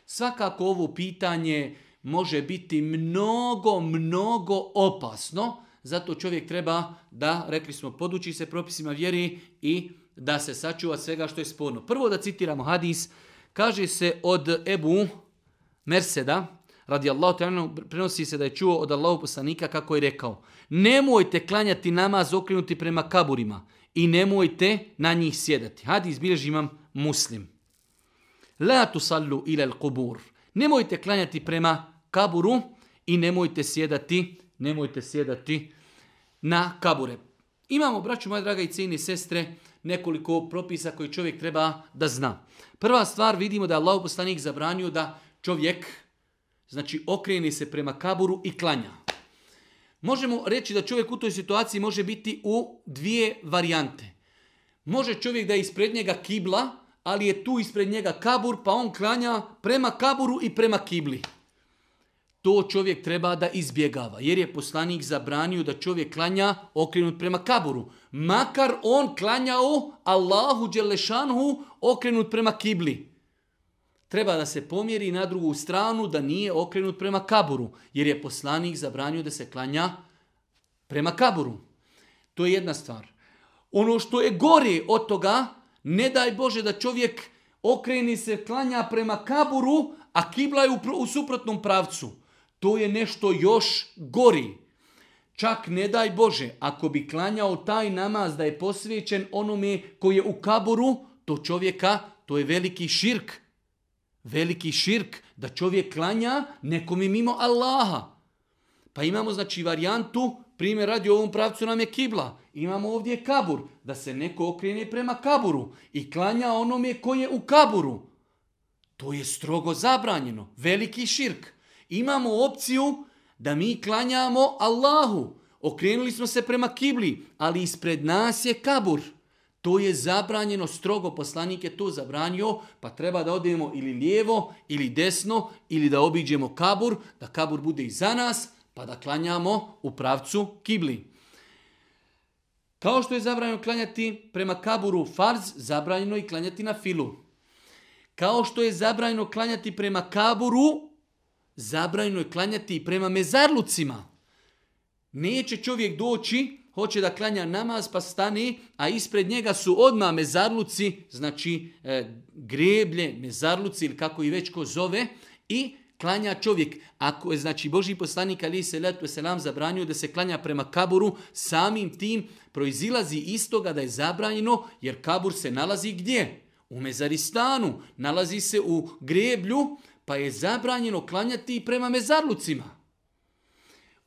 [SPEAKER 1] Svakako ovo pitanje može biti mnogo, mnogo opasno, zato čovjek treba da, rekli smo, poduči se propisima vjeri i da se sačuva svega što je sporno. Prvo da citiramo hadis, kaže se od Ebu Merseda, radi Allah, prenosi se da je čuo od Allahu poslanika kako je rekao, nemojte klanjati namaz okrenuti prema kaburima, i nemojte na njih sjedati. Hadis bilježi imam muslim. La tusallu ila al Nemojte klanjati prema kaburu i nemojte sjedati, nemojte sjedati na kabure. Imamo, braću moje draga i sestre, nekoliko propisa koji čovjek treba da zna. Prva stvar vidimo da je Allah poslanik zabranio da čovjek znači okreni se prema kaburu i klanja. Možemo reći da čovjek u toj situaciji može biti u dvije varijante. Može čovjek da je ispred njega kibla, ali je tu ispred njega kabur, pa on klanja prema kaburu i prema kibli. To čovjek treba da izbjegava, jer je poslanik zabranio da čovjek klanja okrenut prema kaburu. Makar on klanjao Allahu Đelešanhu okrenut prema kibli treba da se pomjeri na drugu stranu da nije okrenut prema kaburu, jer je poslanik zabranio da se klanja prema kaburu. To je jedna stvar. Ono što je gore od toga, ne daj Bože da čovjek okreni se klanja prema kaburu, a kibla je u, suprotnom pravcu. To je nešto još gori. Čak ne daj Bože, ako bi klanjao taj namaz da je posvećen onome koji je u kaburu, to čovjeka, to je veliki širk. Veliki širk da čovjek klanja nekom mimo Allaha. Pa imamo znači varijantu, primjer radi u ovom pravcu nam je kibla. Imamo ovdje kabur, da se neko okrene prema kaburu i klanja onome koji je u kaburu. To je strogo zabranjeno, veliki širk. Imamo opciju da mi klanjamo Allahu. Okrenuli smo se prema kibli, ali ispred nas je kabur. To je zabranjeno, strogo poslanik je to zabranio, pa treba da odemo ili lijevo, ili desno, ili da obiđemo kabur, da kabur bude iza nas, pa da klanjamo u pravcu kibli. Kao što je zabranjeno klanjati prema kaburu farz, zabranjeno i klanjati na filu. Kao što je zabranjeno klanjati prema kaburu, zabranjeno je klanjati i prema mezarlucima. Neće čovjek doći, hoće da klanja namaz pa stane, a ispred njega su odmah mezarluci, znači e, greblje, mezarluci ili kako i već ko zove, i klanja čovjek. Ako je znači Boži poslanik ali se letu selam zabranio da se klanja prema kaburu, samim tim proizilazi iz toga da je zabranjeno jer kabur se nalazi gdje? U mezaristanu, nalazi se u greblju, pa je zabranjeno klanjati prema mezarlucima.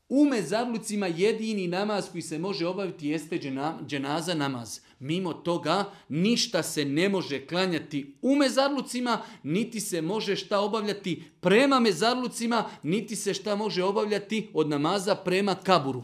[SPEAKER 1] U mezarlucima jedini namaz koji se može obaviti jeste dženaza namaz. Mimo toga ništa se ne može klanjati u mezarlucima, niti se može šta obavljati prema mezarlucima, niti se šta može obavljati od namaza prema kaburu.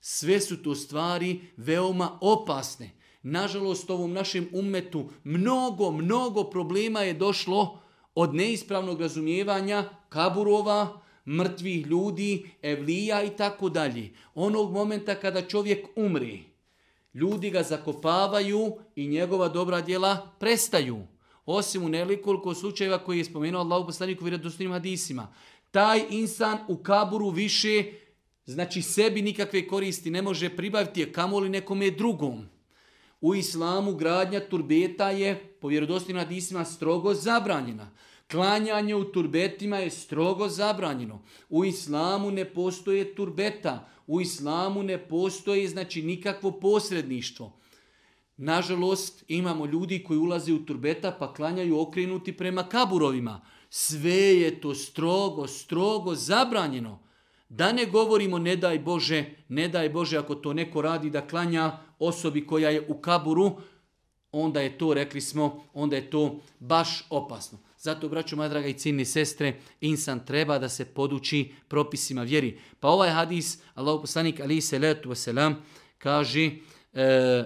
[SPEAKER 1] Sve su to stvari veoma opasne. Nažalost, ovom našem umetu mnogo, mnogo problema je došlo od neispravnog razumijevanja kaburova, mrtvih ljudi, evlija i tako dalje. Onog momenta kada čovjek umri, ljudi ga zakopavaju i njegova dobra djela prestaju. Osim u nekoliko slučajeva koji je spomenuo Allah poslaniku vjerodostojnim hadisima. Taj insan u kaburu više, znači sebi nikakve koristi ne može pribaviti, je kamoli nekome drugom. U islamu gradnja turbeta je po vjerodostojnim hadisima strogo zabranjena. Klanjanje u turbetima je strogo zabranjeno. U islamu ne postoje turbeta. U islamu ne postoji znači nikakvo posredništvo. Nažalost, imamo ljudi koji ulaze u turbeta pa klanjaju okrenuti prema kaburovima. Sve je to strogo, strogo zabranjeno. Da ne govorimo ne daj Bože, ne daj Bože ako to neko radi da klanja osobi koja je u kaburu, onda je to, rekli smo, onda je to baš opasno. Zato, braću moja draga i ciljni sestre, insan treba da se poduči propisima vjeri. Pa ovaj hadis, Allah poslanik ali se letu wasalam, kaže e,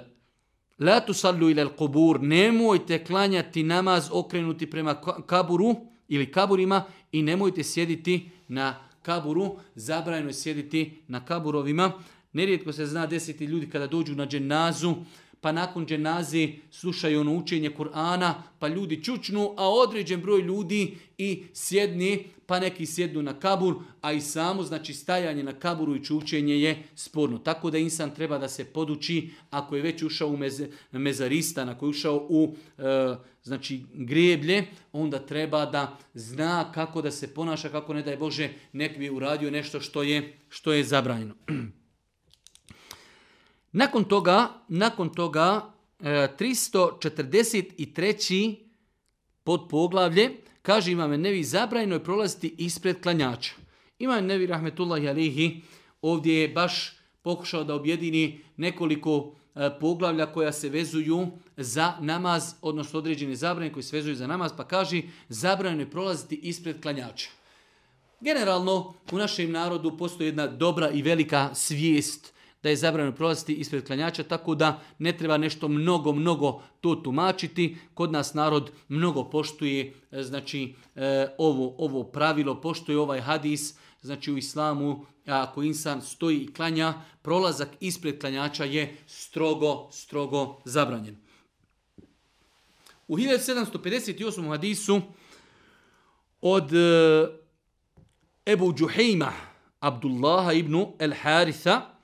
[SPEAKER 1] La tu sallu ila kubur, nemojte klanjati namaz okrenuti prema kaburu ili kaburima i nemojte sjediti na kaburu, zabrajno je sjediti na kaburovima. Nerijetko se zna desiti ljudi kada dođu na dženazu, pa nakon dženaze slušaju ono učenje Kur'ana, pa ljudi čučnu, a određen broj ljudi i sjedni, pa neki sjednu na kabur, a i samo, znači stajanje na kaburu i čučenje je sporno. Tako da insan treba da se poduči, ako je već ušao u meze, mezaristan, ako je ušao u e, znači greblje, onda treba da zna kako da se ponaša, kako ne daj Bože, nek bi uradio nešto što je, što je zabranjeno. Nakon toga, nakon toga 343. E, pod poglavlje, kaže imame Nevi, zabrajno je prolaziti ispred klanjača. Imam Nevi Rahmetullahi Alihi ovdje je baš pokušao da objedini nekoliko e, poglavlja koja se vezuju za namaz, odnosno određene zabrane koji se vezuju za namaz, pa kaže zabranjeno je prolaziti ispred klanjača. Generalno u našem narodu postoji jedna dobra i velika svijest da je zabranjeno prolaziti ispred klanjača, tako da ne treba nešto mnogo, mnogo to tumačiti. Kod nas narod mnogo poštuje e, znači, e, ovo, ovo pravilo, poštuje ovaj hadis, znači u islamu ako insan stoji i klanja, prolazak ispred klanjača je strogo, strogo zabranjen. U 1758. hadisu od e, Ebu Džuhejma Abdullaha ibn El Haritha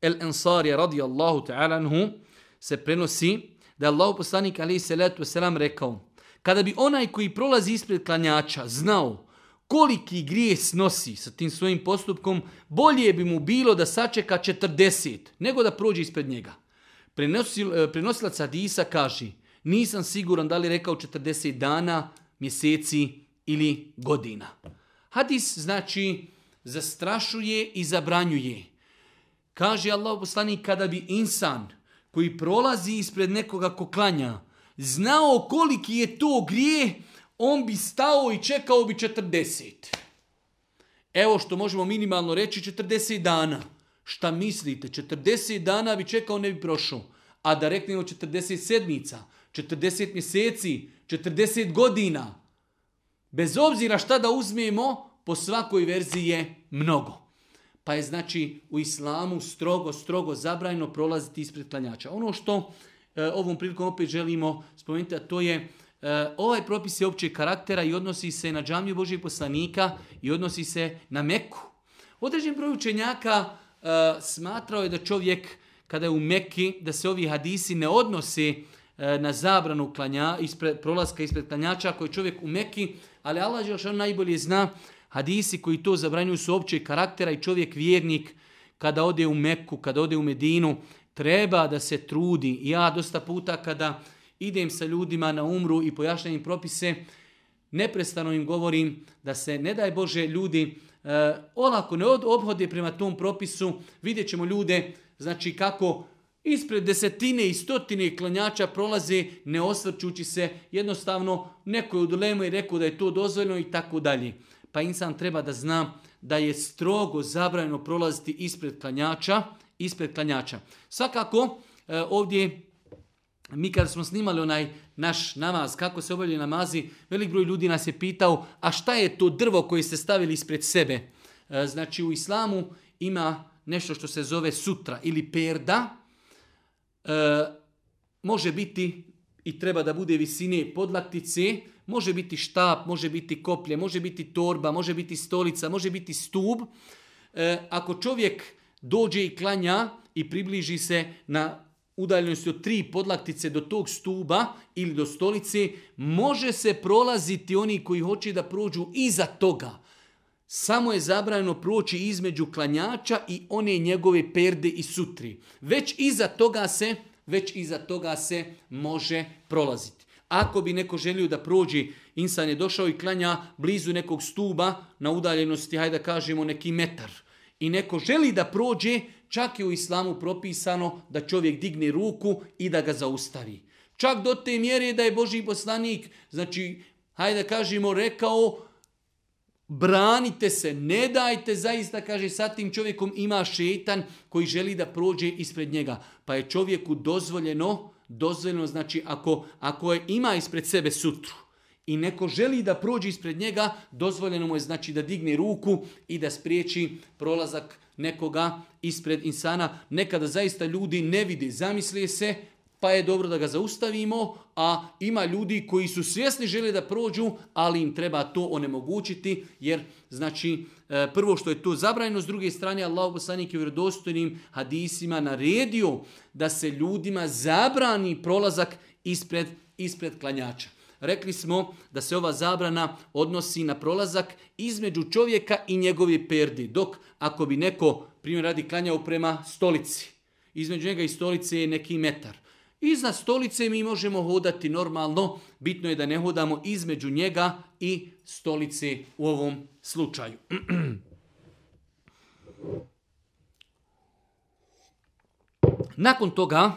[SPEAKER 1] El Ensari radijallahu ta'ala anhu se prenosi da je Allah poslanik ali se letu selam rekao kada bi onaj koji prolazi ispred klanjača znao koliki grije snosi sa tim svojim postupkom, bolje bi mu bilo da sačeka 40 nego da prođe ispred njega. Prenosil, e, prenosilac Hadisa kaže, nisam siguran da li rekao 40 dana, mjeseci ili godina. Hadis znači zastrašuje i zabranjuje. Kaže Allah poslanik kada bi insan koji prolazi ispred nekoga ko klanja znao koliki je to grije, on bi stao i čekao bi 40. Evo što možemo minimalno reći 40 dana. Šta mislite? 40 dana bi čekao ne bi prošao. A da reknemo 40 sedmica, 40 mjeseci, 40 godina. Bez obzira šta da uzmemo, po svakoj verziji je mnogo. Pa je znači u islamu strogo, strogo zabrajno prolaziti ispred klanjača. Ono što e, ovom prilikom opet želimo spomenuti, a to je e, ovaj propis je općeg karaktera i odnosi se na džamiju Božih poslanika i odnosi se na Meku. Određen broj učenjaka e, smatrao je da čovjek kada je u Meki, da se ovi hadisi ne odnose e, na zabranu klanja, ispred, prolaska ispred klanjača ako je čovjek u Meki, ali Allah je najbolje zna hadisi koji to zabranjuju su opće karaktera i čovjek vjernik kada ode u Meku, kada ode u Medinu, treba da se trudi. Ja dosta puta kada idem sa ljudima na umru i pojašnjam im propise, neprestano im govorim da se, ne daj Bože, ljudi e, olako ne obhode prema tom propisu. Vidjet ćemo ljude, znači kako ispred desetine i stotine klanjača prolaze ne osvrćući se, jednostavno neko je u dilemu i rekao da je to dozvoljeno i tako dalje. Pa insan treba da zna da je strogo zabranjeno prolaziti ispred klanjača, ispred klanjača. Svakako, e, ovdje mi kada smo snimali onaj naš namaz, kako se obavljaju namazi, velik broj ljudi nas je pitao, a šta je to drvo koje ste stavili ispred sebe? E, znači u islamu ima nešto što se zove sutra ili perda, e, može biti i treba da bude visine podlaktice, može biti štap, može biti koplje, može biti torba, može biti stolica, može biti stub. E, ako čovjek dođe i klanja i približi se na udaljenosti od tri podlaktice do tog stuba ili do stolice, može se prolaziti oni koji hoće da prođu iza toga. Samo je zabranjeno proći između klanjača i one njegove perde i sutri. Već iza toga se, već iza toga se može prolaziti. Ako bi neko želio da prođe, insan je došao i klanja blizu nekog stuba na udaljenosti, hajde da kažemo neki metar. I neko želi da prođe, čak je u islamu propisano da čovjek digne ruku i da ga zaustavi. Čak do te mjere da je Boži poslanik, znači, hajde da kažemo, rekao, branite se, ne dajte zaista, kaže, sa tim čovjekom ima šetan koji želi da prođe ispred njega. Pa je čovjeku dozvoljeno, dozvoljeno, znači, ako, ako je, ima ispred sebe sutru, i neko želi da prođe ispred njega, dozvoljeno mu je znači da digne ruku i da spriječi prolazak nekoga ispred insana. Nekada zaista ljudi ne vide, zamisli se, pa je dobro da ga zaustavimo, a ima ljudi koji su svjesni žele da prođu, ali im treba to onemogućiti, jer znači e, prvo što je to zabranjeno, s druge strane Allah poslanik je u vjerodostojnim hadisima naredio da se ljudima zabrani prolazak ispred, ispred klanjača. Rekli smo da se ova zabrana odnosi na prolazak između čovjeka i njegove perdi. Dok ako bi neko, primjer radi, klanjao prema stolici, između njega i stolice je neki metar. Iza stolice mi možemo hodati normalno, bitno je da ne hodamo između njega i stolice u ovom slučaju. Nakon toga,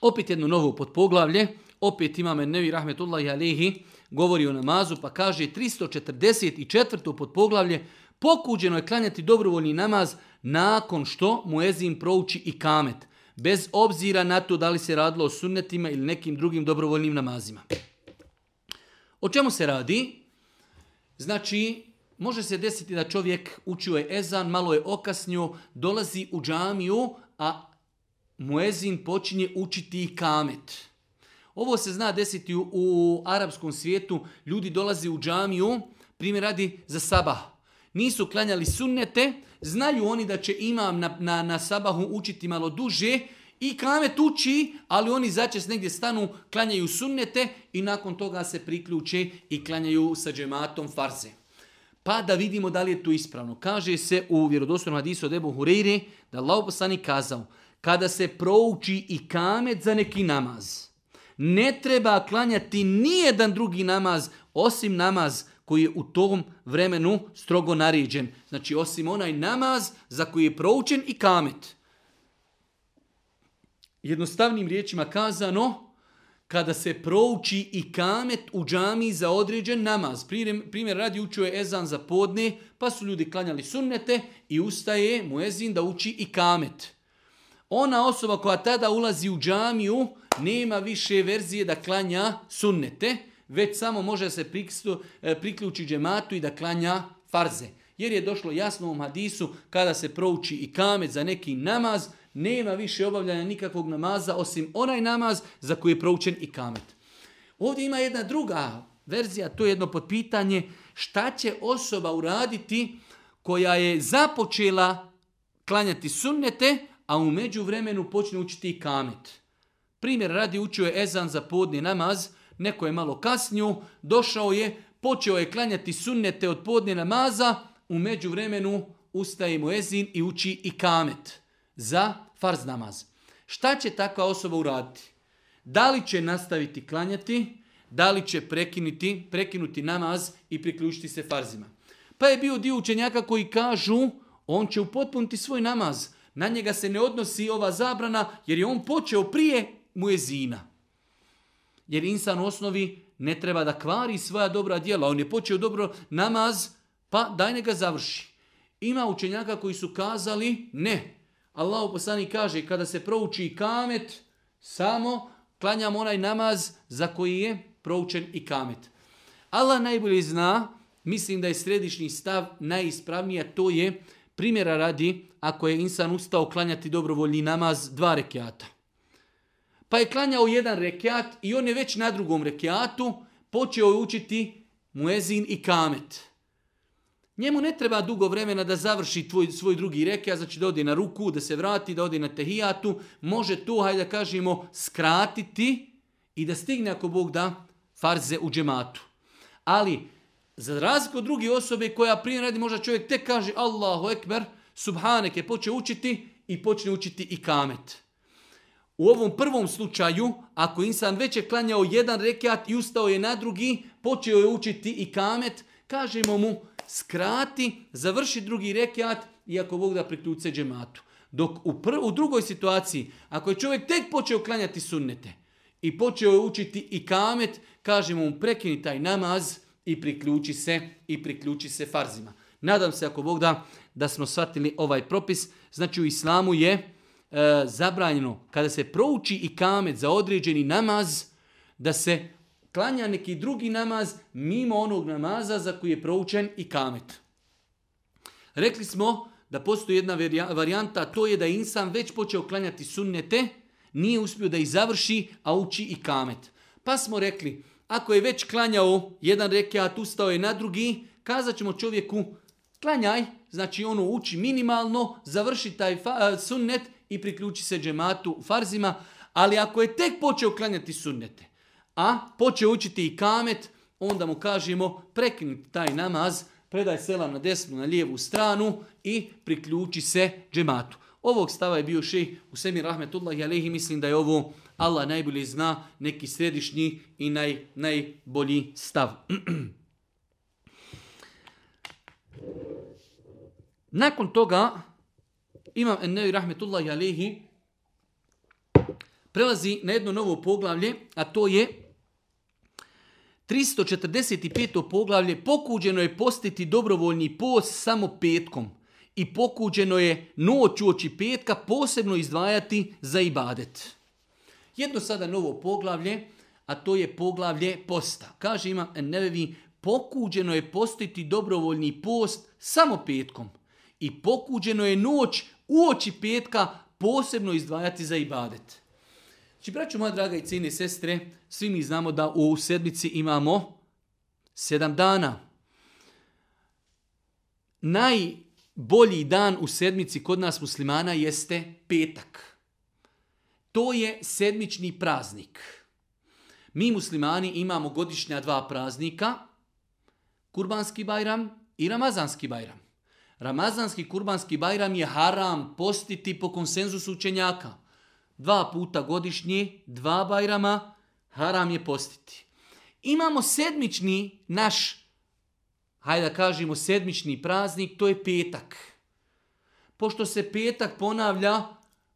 [SPEAKER 1] opet jedno novo podpoglavlje, opet imame Nevi Rahmetullahi Alehi, govori o namazu, pa kaže 344. podpoglavlje, pokuđeno je klanjati dobrovoljni namaz nakon što mu ezim prouči i kamet, bez obzira na to da li se radilo o sunnetima ili nekim drugim dobrovoljnim namazima. O čemu se radi? Znači, može se desiti da čovjek učio je ezan, malo je okasnio, dolazi u džamiju, a muezin počinje učiti i kamet. Ovo se zna desiti u, u arapskom svijetu. Ljudi dolaze u džamiju, primjer radi za sabah. Nisu klanjali sunnete, znaju oni da će imam na, na, na sabahu učiti malo duže i kamet uči, ali oni začas negdje stanu, klanjaju sunnete i nakon toga se priključe i klanjaju sa džematom farze. Pa da vidimo da li je to ispravno. Kaže se u vjerodostojnom hadisu od Ebu Hureyri da Allah poslani kazao kada se prouči i kamet za neki namaz, ne treba klanjati nijedan drugi namaz osim namaz koji je u tom vremenu strogo naređen. Znači osim onaj namaz za koji je proučen i kamet. Jednostavnim riječima kazano, kada se prouči i kamet u džami za određen namaz. Primjer radi učio je ezan za podne, pa su ljudi klanjali sunnete i ustaje mu ezin da uči i kamet. Ona osoba koja tada ulazi u džamiju, nema više verzije da klanja sunnete, već samo može se e, priključi džematu i da klanja farze. Jer je došlo jasno u hadisu kada se prouči i kamet za neki namaz, nema više obavljanja nikakvog namaza osim onaj namaz za koji je proučen i kamet. Ovdje ima jedna druga verzija, to je jedno potpitanje, šta će osoba uraditi koja je započela klanjati sunnete, a u međuvremenu počne učiti i kamet. Primjer radi učio je ezan za podni namaz, neko je malo kasnio, došao je, počeo je klanjati sunnete od podne namaza, u međuvremenu ustaje mu ezin i uči i kamet za farz namaz. Šta će takva osoba uraditi? Da li će nastaviti klanjati, da li će prekinuti, prekinuti namaz i priključiti se farzima. Pa je bio dio učenjaka koji kažu on će upotpuniti svoj namaz. Na njega se ne odnosi ova zabrana jer je on počeo prije muezina. Jer insan u osnovi ne treba da kvari svoja dobra djela. On je počeo dobro namaz, pa daj ga završi. Ima učenjaka koji su kazali ne. Allah poslani kaže kada se prouči kamet, samo klanjam onaj namaz za koji je proučen i kamet. Allah najbolje zna, mislim da je središnji stav najispravniji, to je primjera radi ako je insan ustao klanjati dobrovoljni namaz dva rekiata. Pa je klanjao jedan rekiat i on je već na drugom rekiatu počeo je učiti muezin i kamet. Njemu ne treba dugo vremena da završi tvoj, svoj drugi rekiat, znači da ode na ruku, da se vrati, da ode na tehijatu. Može to, hajde da kažemo, skratiti i da stigne ako Bog da farze u džematu. Ali, za razliku od druge osobe koja prije radi, možda čovjek tek kaže Allahu Ekber, Subhanek je počeo učiti i počne učiti i kamet. U ovom prvom slučaju, ako insan već je klanjao jedan rekiat i ustao je na drugi, počeo je učiti i kamet, kažemo mu skrati, završi drugi rekiat i ako Bog da priključe džematu. Dok u, u drugoj situaciji, ako je čovjek tek počeo klanjati sunnete i počeo je učiti i kamet, kažemo mu prekini taj namaz i priključi se i priključi se farzima. Nadam se ako Bog da da smo shvatili ovaj propis. Znači u islamu je e, zabranjeno kada se prouči i kamet za određeni namaz da se klanja neki drugi namaz mimo onog namaza za koji je proučen i kamet. Rekli smo da postoji jedna varijanta, to je da je insan već počeo klanjati sunnete, nije uspio da ih završi, a uči i kamet. Pa smo rekli, ako je već klanjao jedan rekiat, ustao je na drugi, kazat ćemo čovjeku, klanjaj, znači ono uči minimalno, završi taj sunnet i priključi se džematu farzima, ali ako je tek počeo klanjati sunnete, a počeo učiti i kamet, onda mu kažemo prekinuti taj namaz, predaj selam na desnu, na lijevu stranu i priključi se džematu. Ovog stava je bio šej u Semir Rahmetullahi Alehi, mislim da je ovo Allah najbolje zna neki središnji i naj, najbolji stav. Nakon toga, Imam Ennevi Rahmetullahi Alehi prelazi na jedno novo poglavlje, a to je 345. poglavlje pokuđeno je postiti dobrovoljni post samo petkom i pokuđeno je noć uoči petka posebno izdvajati za ibadet. Jedno sada novo poglavlje, a to je poglavlje posta. Kaže ima Nevevi, pokuđeno je postiti dobrovoljni post samo petkom i pokuđeno je noć uoči petka posebno izdvajati za ibadet. Znači, braću moja draga i cijene sestre, svi mi znamo da u sedmici imamo sedam dana. Najbolji dan u sedmici kod nas muslimana jeste petak. To je sedmični praznik. Mi muslimani imamo godišnja dva praznika, Kurbanski Bajram i Ramazanski Bajram. Ramazanski Kurbanski Bajram je haram postiti po konsenzusu učenjaka dva puta godišnje, dva bajrama, haram je postiti. Imamo sedmični naš, hajde da kažemo sedmični praznik, to je petak. Pošto se petak ponavlja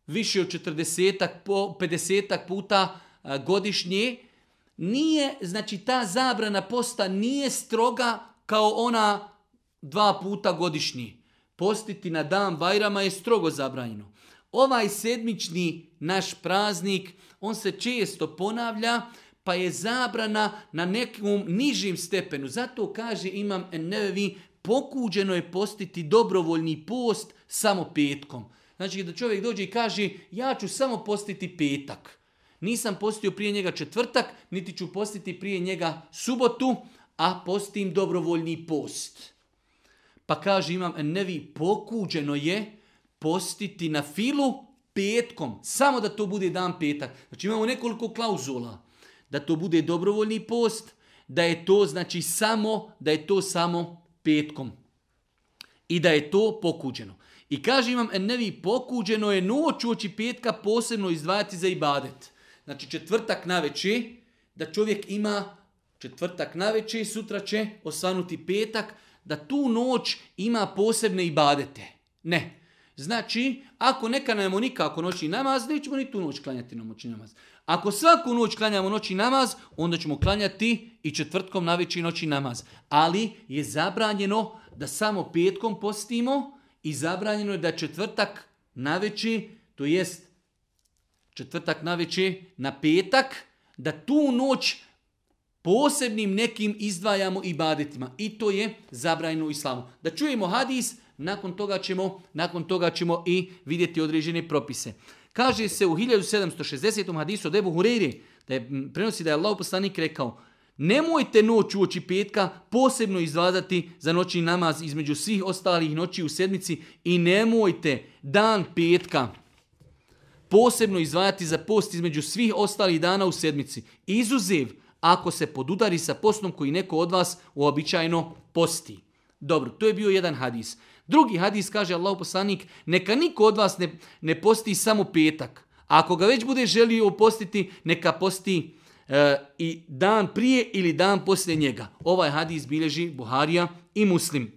[SPEAKER 1] više od 40 50 puta godišnje, nije, znači ta zabrana posta nije stroga kao ona dva puta godišnje. Postiti na dan Bajrama je strogo zabranjeno. Ovaj sedmični naš praznik, on se često ponavlja, pa je zabrana na nekom nižim stepenu. Zato kaže imam nevi pokuđeno je postiti dobrovoljni post samo petkom. Znači da čovjek dođe i kaže ja ću samo postiti petak. Nisam postio prije njega četvrtak, niti ću postiti prije njega subotu, a postim dobrovoljni post. Pa kaže imam nevi pokuđeno je postiti na filu petkom, samo da to bude dan petak. Znači imamo nekoliko klauzula. Da to bude dobrovoljni post, da je to znači samo, da je to samo petkom. I da je to pokuđeno. I kaže imam nevi pokuđeno je noć uoči petka posebno izdvajati za ibadet. Znači četvrtak na da čovjek ima četvrtak na sutra će osvanuti petak, da tu noć ima posebne ibadete. Ne. Znači, ako neka nemamo nikako noćni namaz, nećemo ni tu noć klanjati noćni namaz. Ako svaku noć klanjamo noćni namaz, onda ćemo klanjati i četvrtkom na večer noćni namaz. Ali je zabranjeno da samo petkom postimo i zabranjeno je da četvrtak na večer, to jest četvrtak na večer na petak, da tu noć posebnim nekim izdvajamo ibadetima. I to je zabranjeno u islamu. Da čujemo hadis, nakon toga ćemo, nakon toga ćemo i vidjeti određene propise. Kaže se u 1760. hadisu od Ebu Hureyri, da je, prenosi da je Allah poslanik rekao, nemojte noć uoči petka posebno izvadati za noćni namaz između svih ostalih noći u sedmici i nemojte dan petka posebno izdvajati za post između svih ostalih dana u sedmici. Izuzev ako se podudari sa postom koji neko od vas uobičajeno posti. Dobro, to je bio jedan hadis. Drugi hadis kaže Allah poslanik, neka niko od vas ne, ne posti samo petak. ako ga već bude želio postiti, neka posti e, i dan prije ili dan poslije njega. Ovaj hadis bilježi Buharija i Muslim.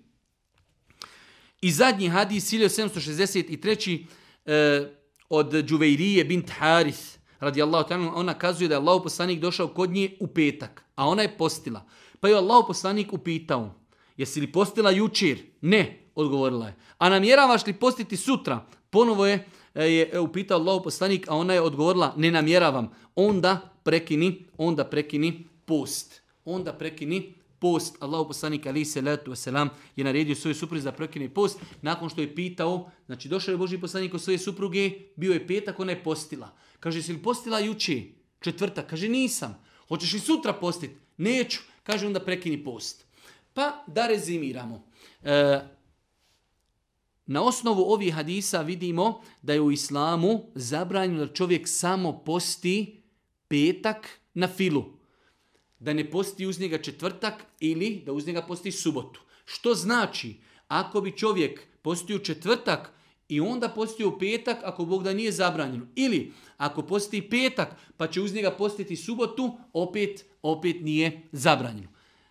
[SPEAKER 1] I zadnji hadis, 1763. E, od Džuvejrije bint Haris, radijallahu ta'ala, ona kazuje da je Allah poslanik došao kod nje u petak, a ona je postila. Pa je Allah poslanik upitao, jesi li postila jučer? Ne, odgovorila je. A namjeravaš li postiti sutra? Ponovo je, e, je upitao Allah poslanik, a ona je odgovorila, ne namjeravam. Onda prekini, onda prekini post. Onda prekini post. Allahu poslanik ali se letu selam je naredio svojoj supruzi da prekine post nakon što je pitao, znači došao je Boži poslanik od svoje supruge, bio je petak, ona je postila. Kaže, si li postila juče? Četvrtak. Kaže, nisam. Hoćeš li sutra postiti? Neću. Kaže, onda prekini post. Pa da rezimiramo. E, na osnovu ovih hadisa vidimo da je u islamu zabranjeno da čovjek samo posti petak na filu. Da ne posti uz njega četvrtak ili da uz njega posti subotu. Što znači, ako bi čovjek postio četvrtak i onda postio petak ako Bog da nije zabranjeno. Ili ako posti petak pa će uz njega postiti subotu, opet, opet nije zabranjeno.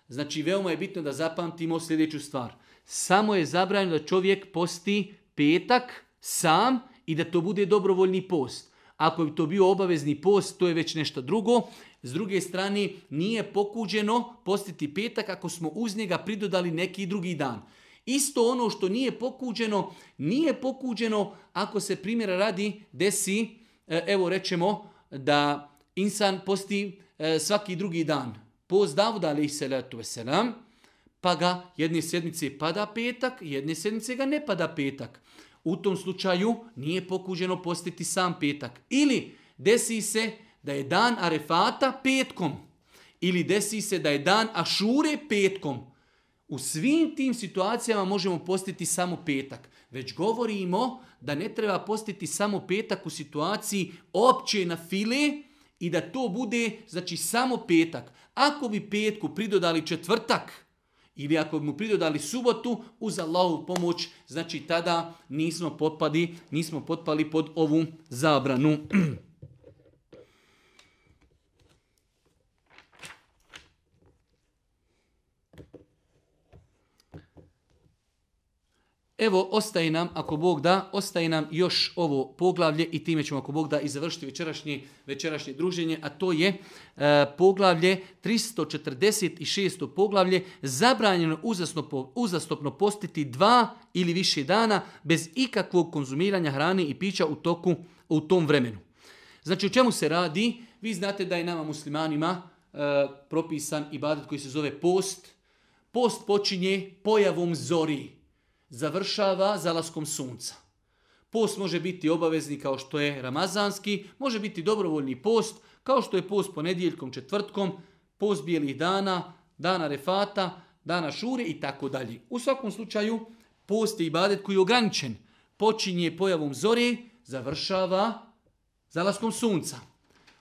[SPEAKER 1] Znači veoma je bitno da zapamtimo sljedeću stvar. Samo je zabranjeno da čovjek posti petak sam i da to bude dobrovoljni post. Ako bi to bio obavezni post, to je već nešto drugo. S druge strane, nije pokuđeno postiti petak ako smo uz njega pridodali neki drugi dan. Isto ono što nije pokuđeno, nije pokuđeno ako se primjera radi desi, e, evo rećemo da insan posti e, svaki drugi dan. Post Davuda alaih salatu wasalam, pa ga jedne sedmice pada petak, jedne sedmice ga ne pada petak. U tom slučaju nije pokuđeno postiti sam petak. Ili desi se da je dan Arefata petkom. Ili desi se da je dan Ašure petkom. U svim tim situacijama možemo postiti samo petak. Već govorimo da ne treba postiti samo petak u situaciji opće na file i da to bude znači samo petak. Ako bi petku pridodali četvrtak ili ako bi mu pridodali subotu uz Allahu pomoć, znači tada nismo potpali, nismo potpali pod ovu zabranu. Evo, ostaje nam, ako Bog da, ostaje nam još ovo poglavlje i time ćemo, ako Bog da, i završiti večerašnje, večerašnje druženje, a to je e, poglavlje 346. poglavlje, zabranjeno uzastopno postiti dva ili više dana bez ikakvog konzumiranja hrane i pića u toku u tom vremenu. Znači, o čemu se radi? Vi znate da je nama muslimanima e, propisan ibadet koji se zove post, Post počinje pojavom zori, završava zalaskom sunca. Post može biti obavezni kao što je ramazanski, može biti dobrovoljni post, kao što je post ponedjeljkom, četvrtkom, post bijelih dana, dana refata, dana šure i tako dalje. U svakom slučaju, post je ibadet koji je ograničen. Počinje pojavom zore, završava zalaskom sunca.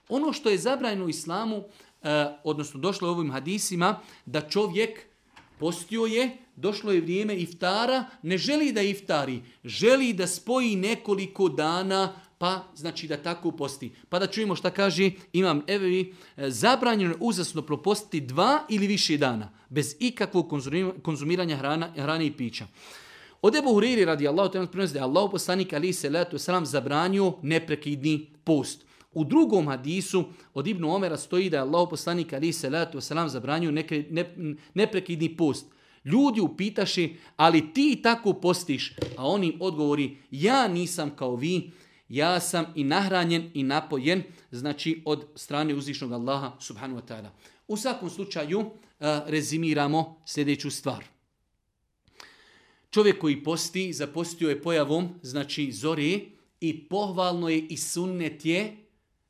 [SPEAKER 1] Ono što je zabranjeno u islamu, e, odnosno došlo u ovim hadisima, da čovjek postio je, došlo je vrijeme iftara, ne želi da iftari, želi da spoji nekoliko dana, pa znači da tako posti. Pa da čujemo šta kaže Imam Evevi, e, zabranjeno je uzasno propostiti dva ili više dana, bez ikakvog konzumiranja hrana, hrane i pića. Od Ebu Huriri radi Allah, to je da je Allah poslanik ali se sram zabranio neprekidni post. U drugom hadisu od Ibnu Omera stoji da je Allah poslanik ali se letu sram zabranio neprekidni post. Ljudi upitaše, ali ti tako postiš, a oni odgovori, ja nisam kao vi, ja sam i nahranjen i napojen, znači od strane uzvišnog Allaha subhanu wa ta'ala. U svakom slučaju rezimiramo sljedeću stvar. Čovjek koji posti, zapostio je pojavom, znači zori, i pohvalno je i sunnet je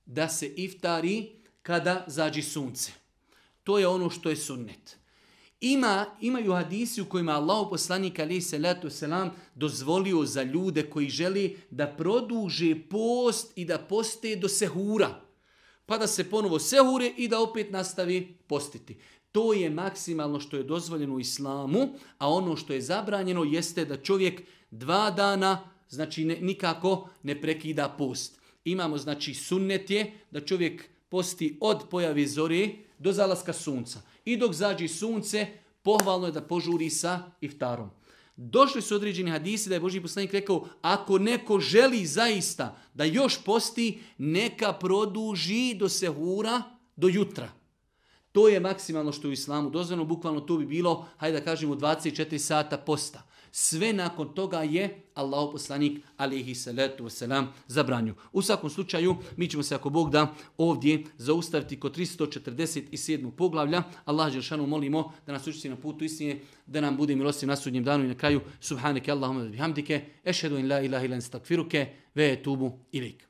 [SPEAKER 1] da se iftari kada zađi sunce. To je ono što je sunnet. Ima, imaju hadisi u kojima Allah poslanik ali se letu selam dozvolio za ljude koji želi da produže post i da poste do sehura. Pa da se ponovo sehure i da opet nastavi postiti. To je maksimalno što je dozvoljeno u islamu, a ono što je zabranjeno jeste da čovjek dva dana, znači nikako ne prekida post. Imamo znači sunnet je da čovjek posti od pojavi zore do zalaska sunca. I dok zađi sunce, pohvalno je da požuri sa iftarom. Došli su određeni hadisi da je Boži poslanik rekao ako neko želi zaista da još posti, neka produži do sehura, do jutra. To je maksimalno što je u islamu dozvoljeno, bukvalno to bi bilo, hajde da kažemo, 24 sata posta. Sve nakon toga je Allah poslanik alihi salatu wasalam zabranju. U svakom slučaju mi ćemo se ako Bog da ovdje zaustaviti kod 347. poglavlja. Allah Žešanu molimo da nas učiti na putu istine, da nam bude milostiv na sudnjem danu i na kraju. Subhaneke Allahumma bihamdike, ešhedu in la ilaha ilan stakfiruke, ve tubu ilik.